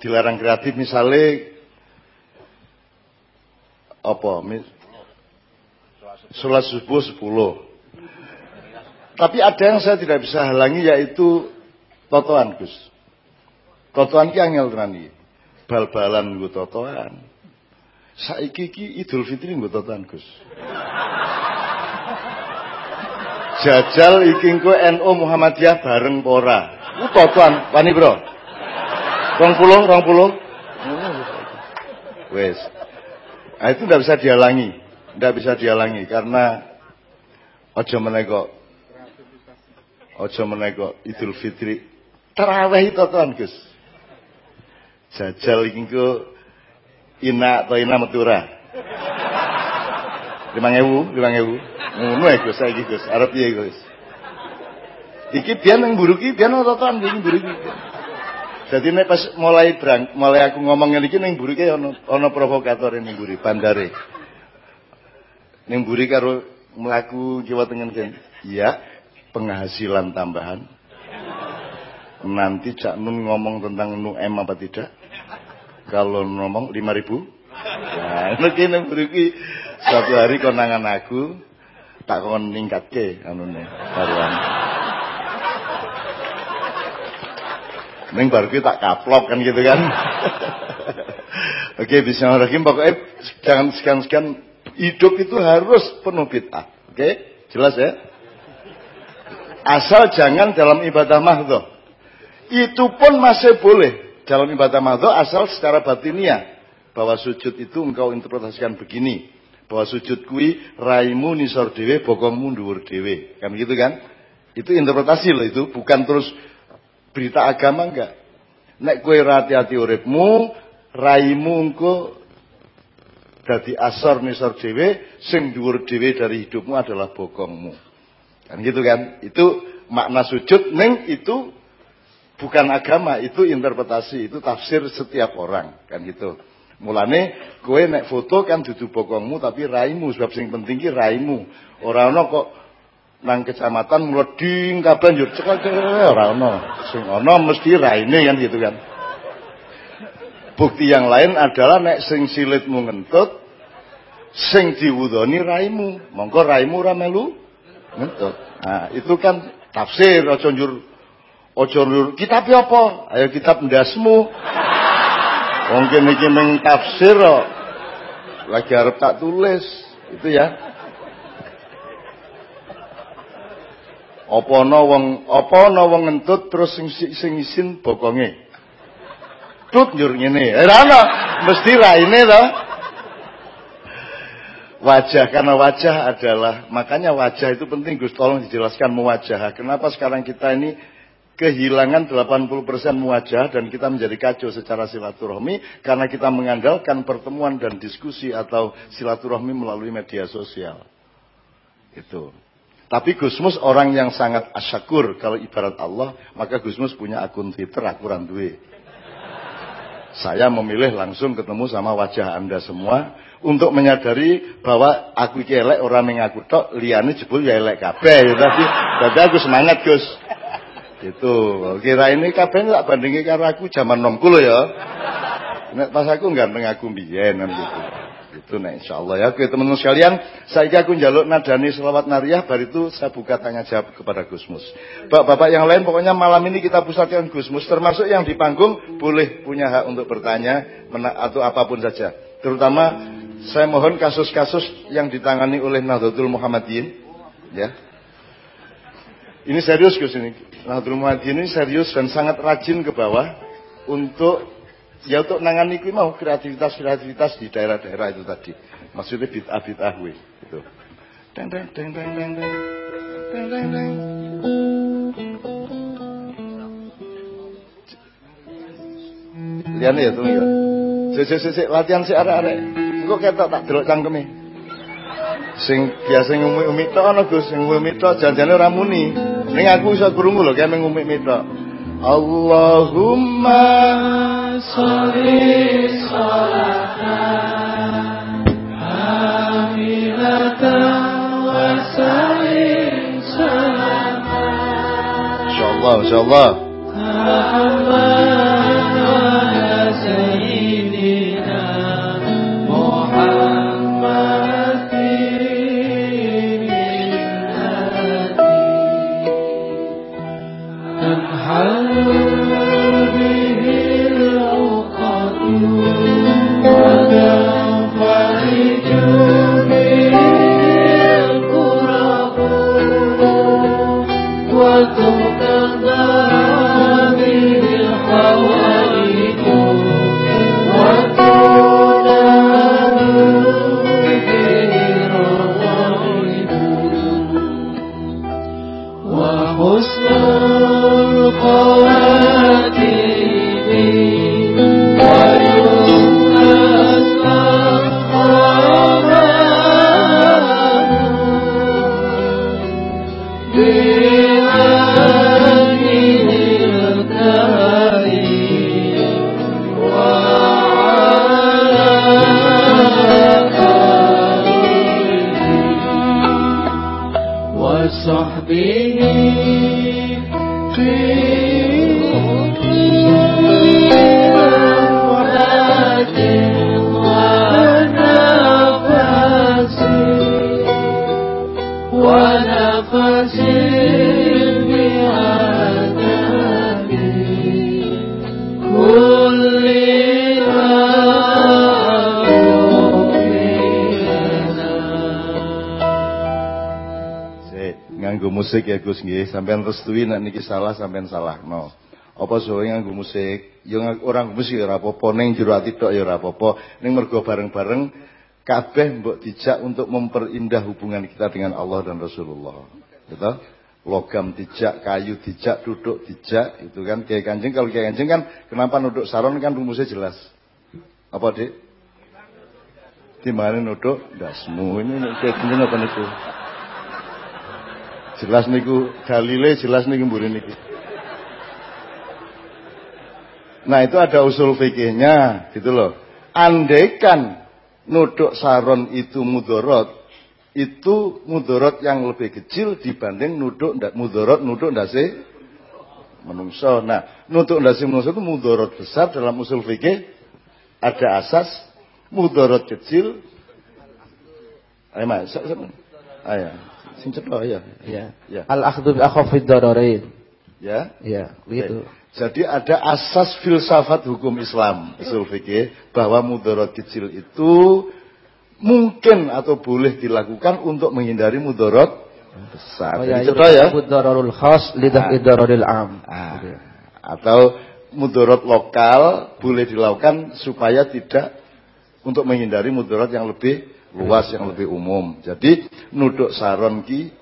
dilarang kreatif misalnya apa sholat subuh sepuluh tapi ada yang saya tidak bisa halangi yaitu totoan Gus. Totoan ki angel tenan iki. Bal-balan nggo totoan. Saiki ki Idul Fitri nggo totoan Gus. Jajal iki engko NU Muhammadiyah bareng pora. Ku totoan, wani bro. 20 20. Wes. Nah, itu tidak bisa dihalangi. Tidak bisa dihalangi karena ojo menegok Ojo menego Idul Fitri. Tarawih itu tuan Gus. Jajal iki ku ina atau ina. Lima ewu, lima ewu. Ngono ya Gus, saiki Gus. Arab piye Gus? Iki biar yang buruk iki biar apa tuan iki iki. Jadi nek pas mulai berang, mulai aku ngomong ngene iki ning burike ana ana provokator ning buri bandare. Ning buri karo mlaku Jawa Tengah kan. Iya, penghasilan tambahan. Nanti Cak Nun ngomong tentang Nu M apa tidak? Kalau ngomong 5 ribu? Nah, [laughs] ini beriki suatu hari konangan aku tak kon ke anune karuan. Neng baru tak kaplok kan gitu kan. [laughs] Oke, bismillahirrahmanirrahim. Pokoknya jangan sekian-sekian hidup itu harus penuh bid'ah. Oke, jelas ya? Asal jangan dalam ibadah mahdoh. Itu pun masih boleh dalam ibadah mahdoh asal secara batiniah. Bahwa sujud itu engkau interpretasikan begini. Bahwa sujud kui raimu nisor dewe bokongmu dhuwur dewe. Kan gitu kan? Itu interpretasi loh itu. Bukan terus berita agama enggak. Nek kue hati-hati uripmu, raimu engko dadi asor nisor dewe, sing dhuwur dewe dari hidupmu adalah bokongmu. Kan gitu kan? Itu makna sujud neng itu bukan agama, itu interpretasi, itu tafsir setiap orang, kan gitu. Mulane kowe nek foto kan dudu bokongmu tapi raimu sebab sing penting ki raimu. Ora ana kok nang kecamatan mleding kabeh njur cekel ora ana. Sing ana mesti raine kan gitu kan. Bukti yang lain adalah nek sing silitmu ngentut, sing diwudoni raimu. Mongko raimu ora melu ngentut. Nah, itu kan tafsir aja njur aja njur kitab apa? Ayo kitab ndasmu. Mungkin iki meng tafsir kok. Lagi arep tak tulis. Itu ya. Apa ana wong apa ana wong ngentut terus sing sing isin bokonge. Tut njur ngene. Ora ana, mesti raine to. Wajah karena wajah adalah makanya wajah itu penting Gus tolong dijelaskan mewajah. Kenapa sekarang kita ini kehilangan 80% wajah dan kita menjadi kacau secara silaturahmi karena kita mengandalkan pertemuan dan diskusi atau silaturahmi melalui media sosial. Itu. Tapi Gusmus orang yang sangat asyakur kalau ibarat Allah, maka Gusmus punya akun Twitter, aku duwe. Saya memilih langsung ketemu sama wajah Anda semua untuk menyadari bahwa aku iki elek ora ning aku tok, liyane jebul ya elek kabeh ya tadi. Dadi aku semangat, Gus. Gitu. Kira ini kabeh tak bandingi karo aku zaman nomku lho ya. Nek pas aku ganteng aku mbiyen gitu. Itu nah insya Allah ya. Oke teman-teman sekalian, saya aku njaluk nadani selawat nariyah, baru itu saya buka tanya jawab kepada Gusmus. Bapak-bapak yang lain, pokoknya malam ini kita pusatkan Gusmus, termasuk yang di panggung boleh punya hak untuk bertanya atau apa pun saja. Terutama saya mohon kasus-kasus yang ditangani oleh Nahdlatul Muhammadin, ya. Ini serius Gus ini. Nahdlatul Muhammadin ini serius dan sangat rajin ke bawah untuk Ya untuk nangani mau kreativitas-kreativitas di daerah-daerah itu tadi. Maksudnya bid'ah-bid'ah kuwi itu. Deng deng deng deng deng deng. Deng deng deng. Liane ya tuh ya. Sik sik latihan sik arek-arek. Engko ketok tak delok cangkeme. Sing biasa ngumi-umi tok ana Gus, sing ngumi tok janjane ora muni. Ning aku iso krungu lho kayak ngumi-umi tok. Allahumma sholli sholatan hamilatan wa salim salaman Insyaallah insyaallah musik ya Gus nggih, sampean restui nek niki salah sampean salah. No. Apa suwe nganggo musik? Ya orang musik ya ora apa-apa, ning jero ati tok ya ora apa-apa. Ning mergo bareng-bareng kabeh mbok dijak untuk memperindah hubungan kita dengan Allah dan Rasulullah. Gitu? Logam dijak, kayu dijak, duduk dijak, itu kan kayak kanjeng. Kalau kayak kanjeng kan kenapa nuduk saron kan rumusnya jelas. Apa dik? Di mana nuduk dasmu ini kanjeng apa niku? Jelas niku dalile, jelas niku mburi niki. Nah itu ada usul fikihnya gitu loh. Andaikan nuduk saron itu mudorot, itu mudorot yang lebih kecil dibanding nuduk ndak mudorot nuduk ndase menungso. Nah, nuduk ndase menungso itu mudorot besar dalam usul fikih ada asas mudorot kecil. Ayo mas, sing cetok ya. Ya. ya. Al akhdhu bi akhafid dararain. Ya. Ya, begitu. Jadi ada asas filsafat hukum Islam, usul fikih bahwa mudorot kecil itu mungkin atau boleh dilakukan untuk menghindari mudorot besar. Oh, ya, itu ya. Mudararul khas lidah idararil am. Nah. Atau mudorot lokal boleh dilakukan supaya tidak untuk menghindari mudorot yang lebih luas yang lebih umum. Jadi nuduk saron ki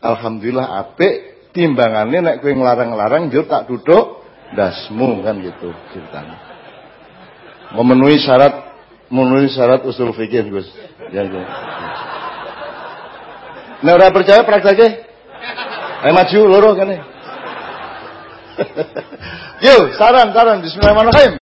alhamdulillah apik timbangannya nek kowe nglarang-larang yo tak duduk dasmu kan gitu ceritanya. Memenuhi syarat memenuhi syarat usul fikih Gus. Ya, ya. Nah, ora percaya prakteknya? Ayo maju loro kan [laughs] Yuk, saran saran bismillahirrahmanirrahim.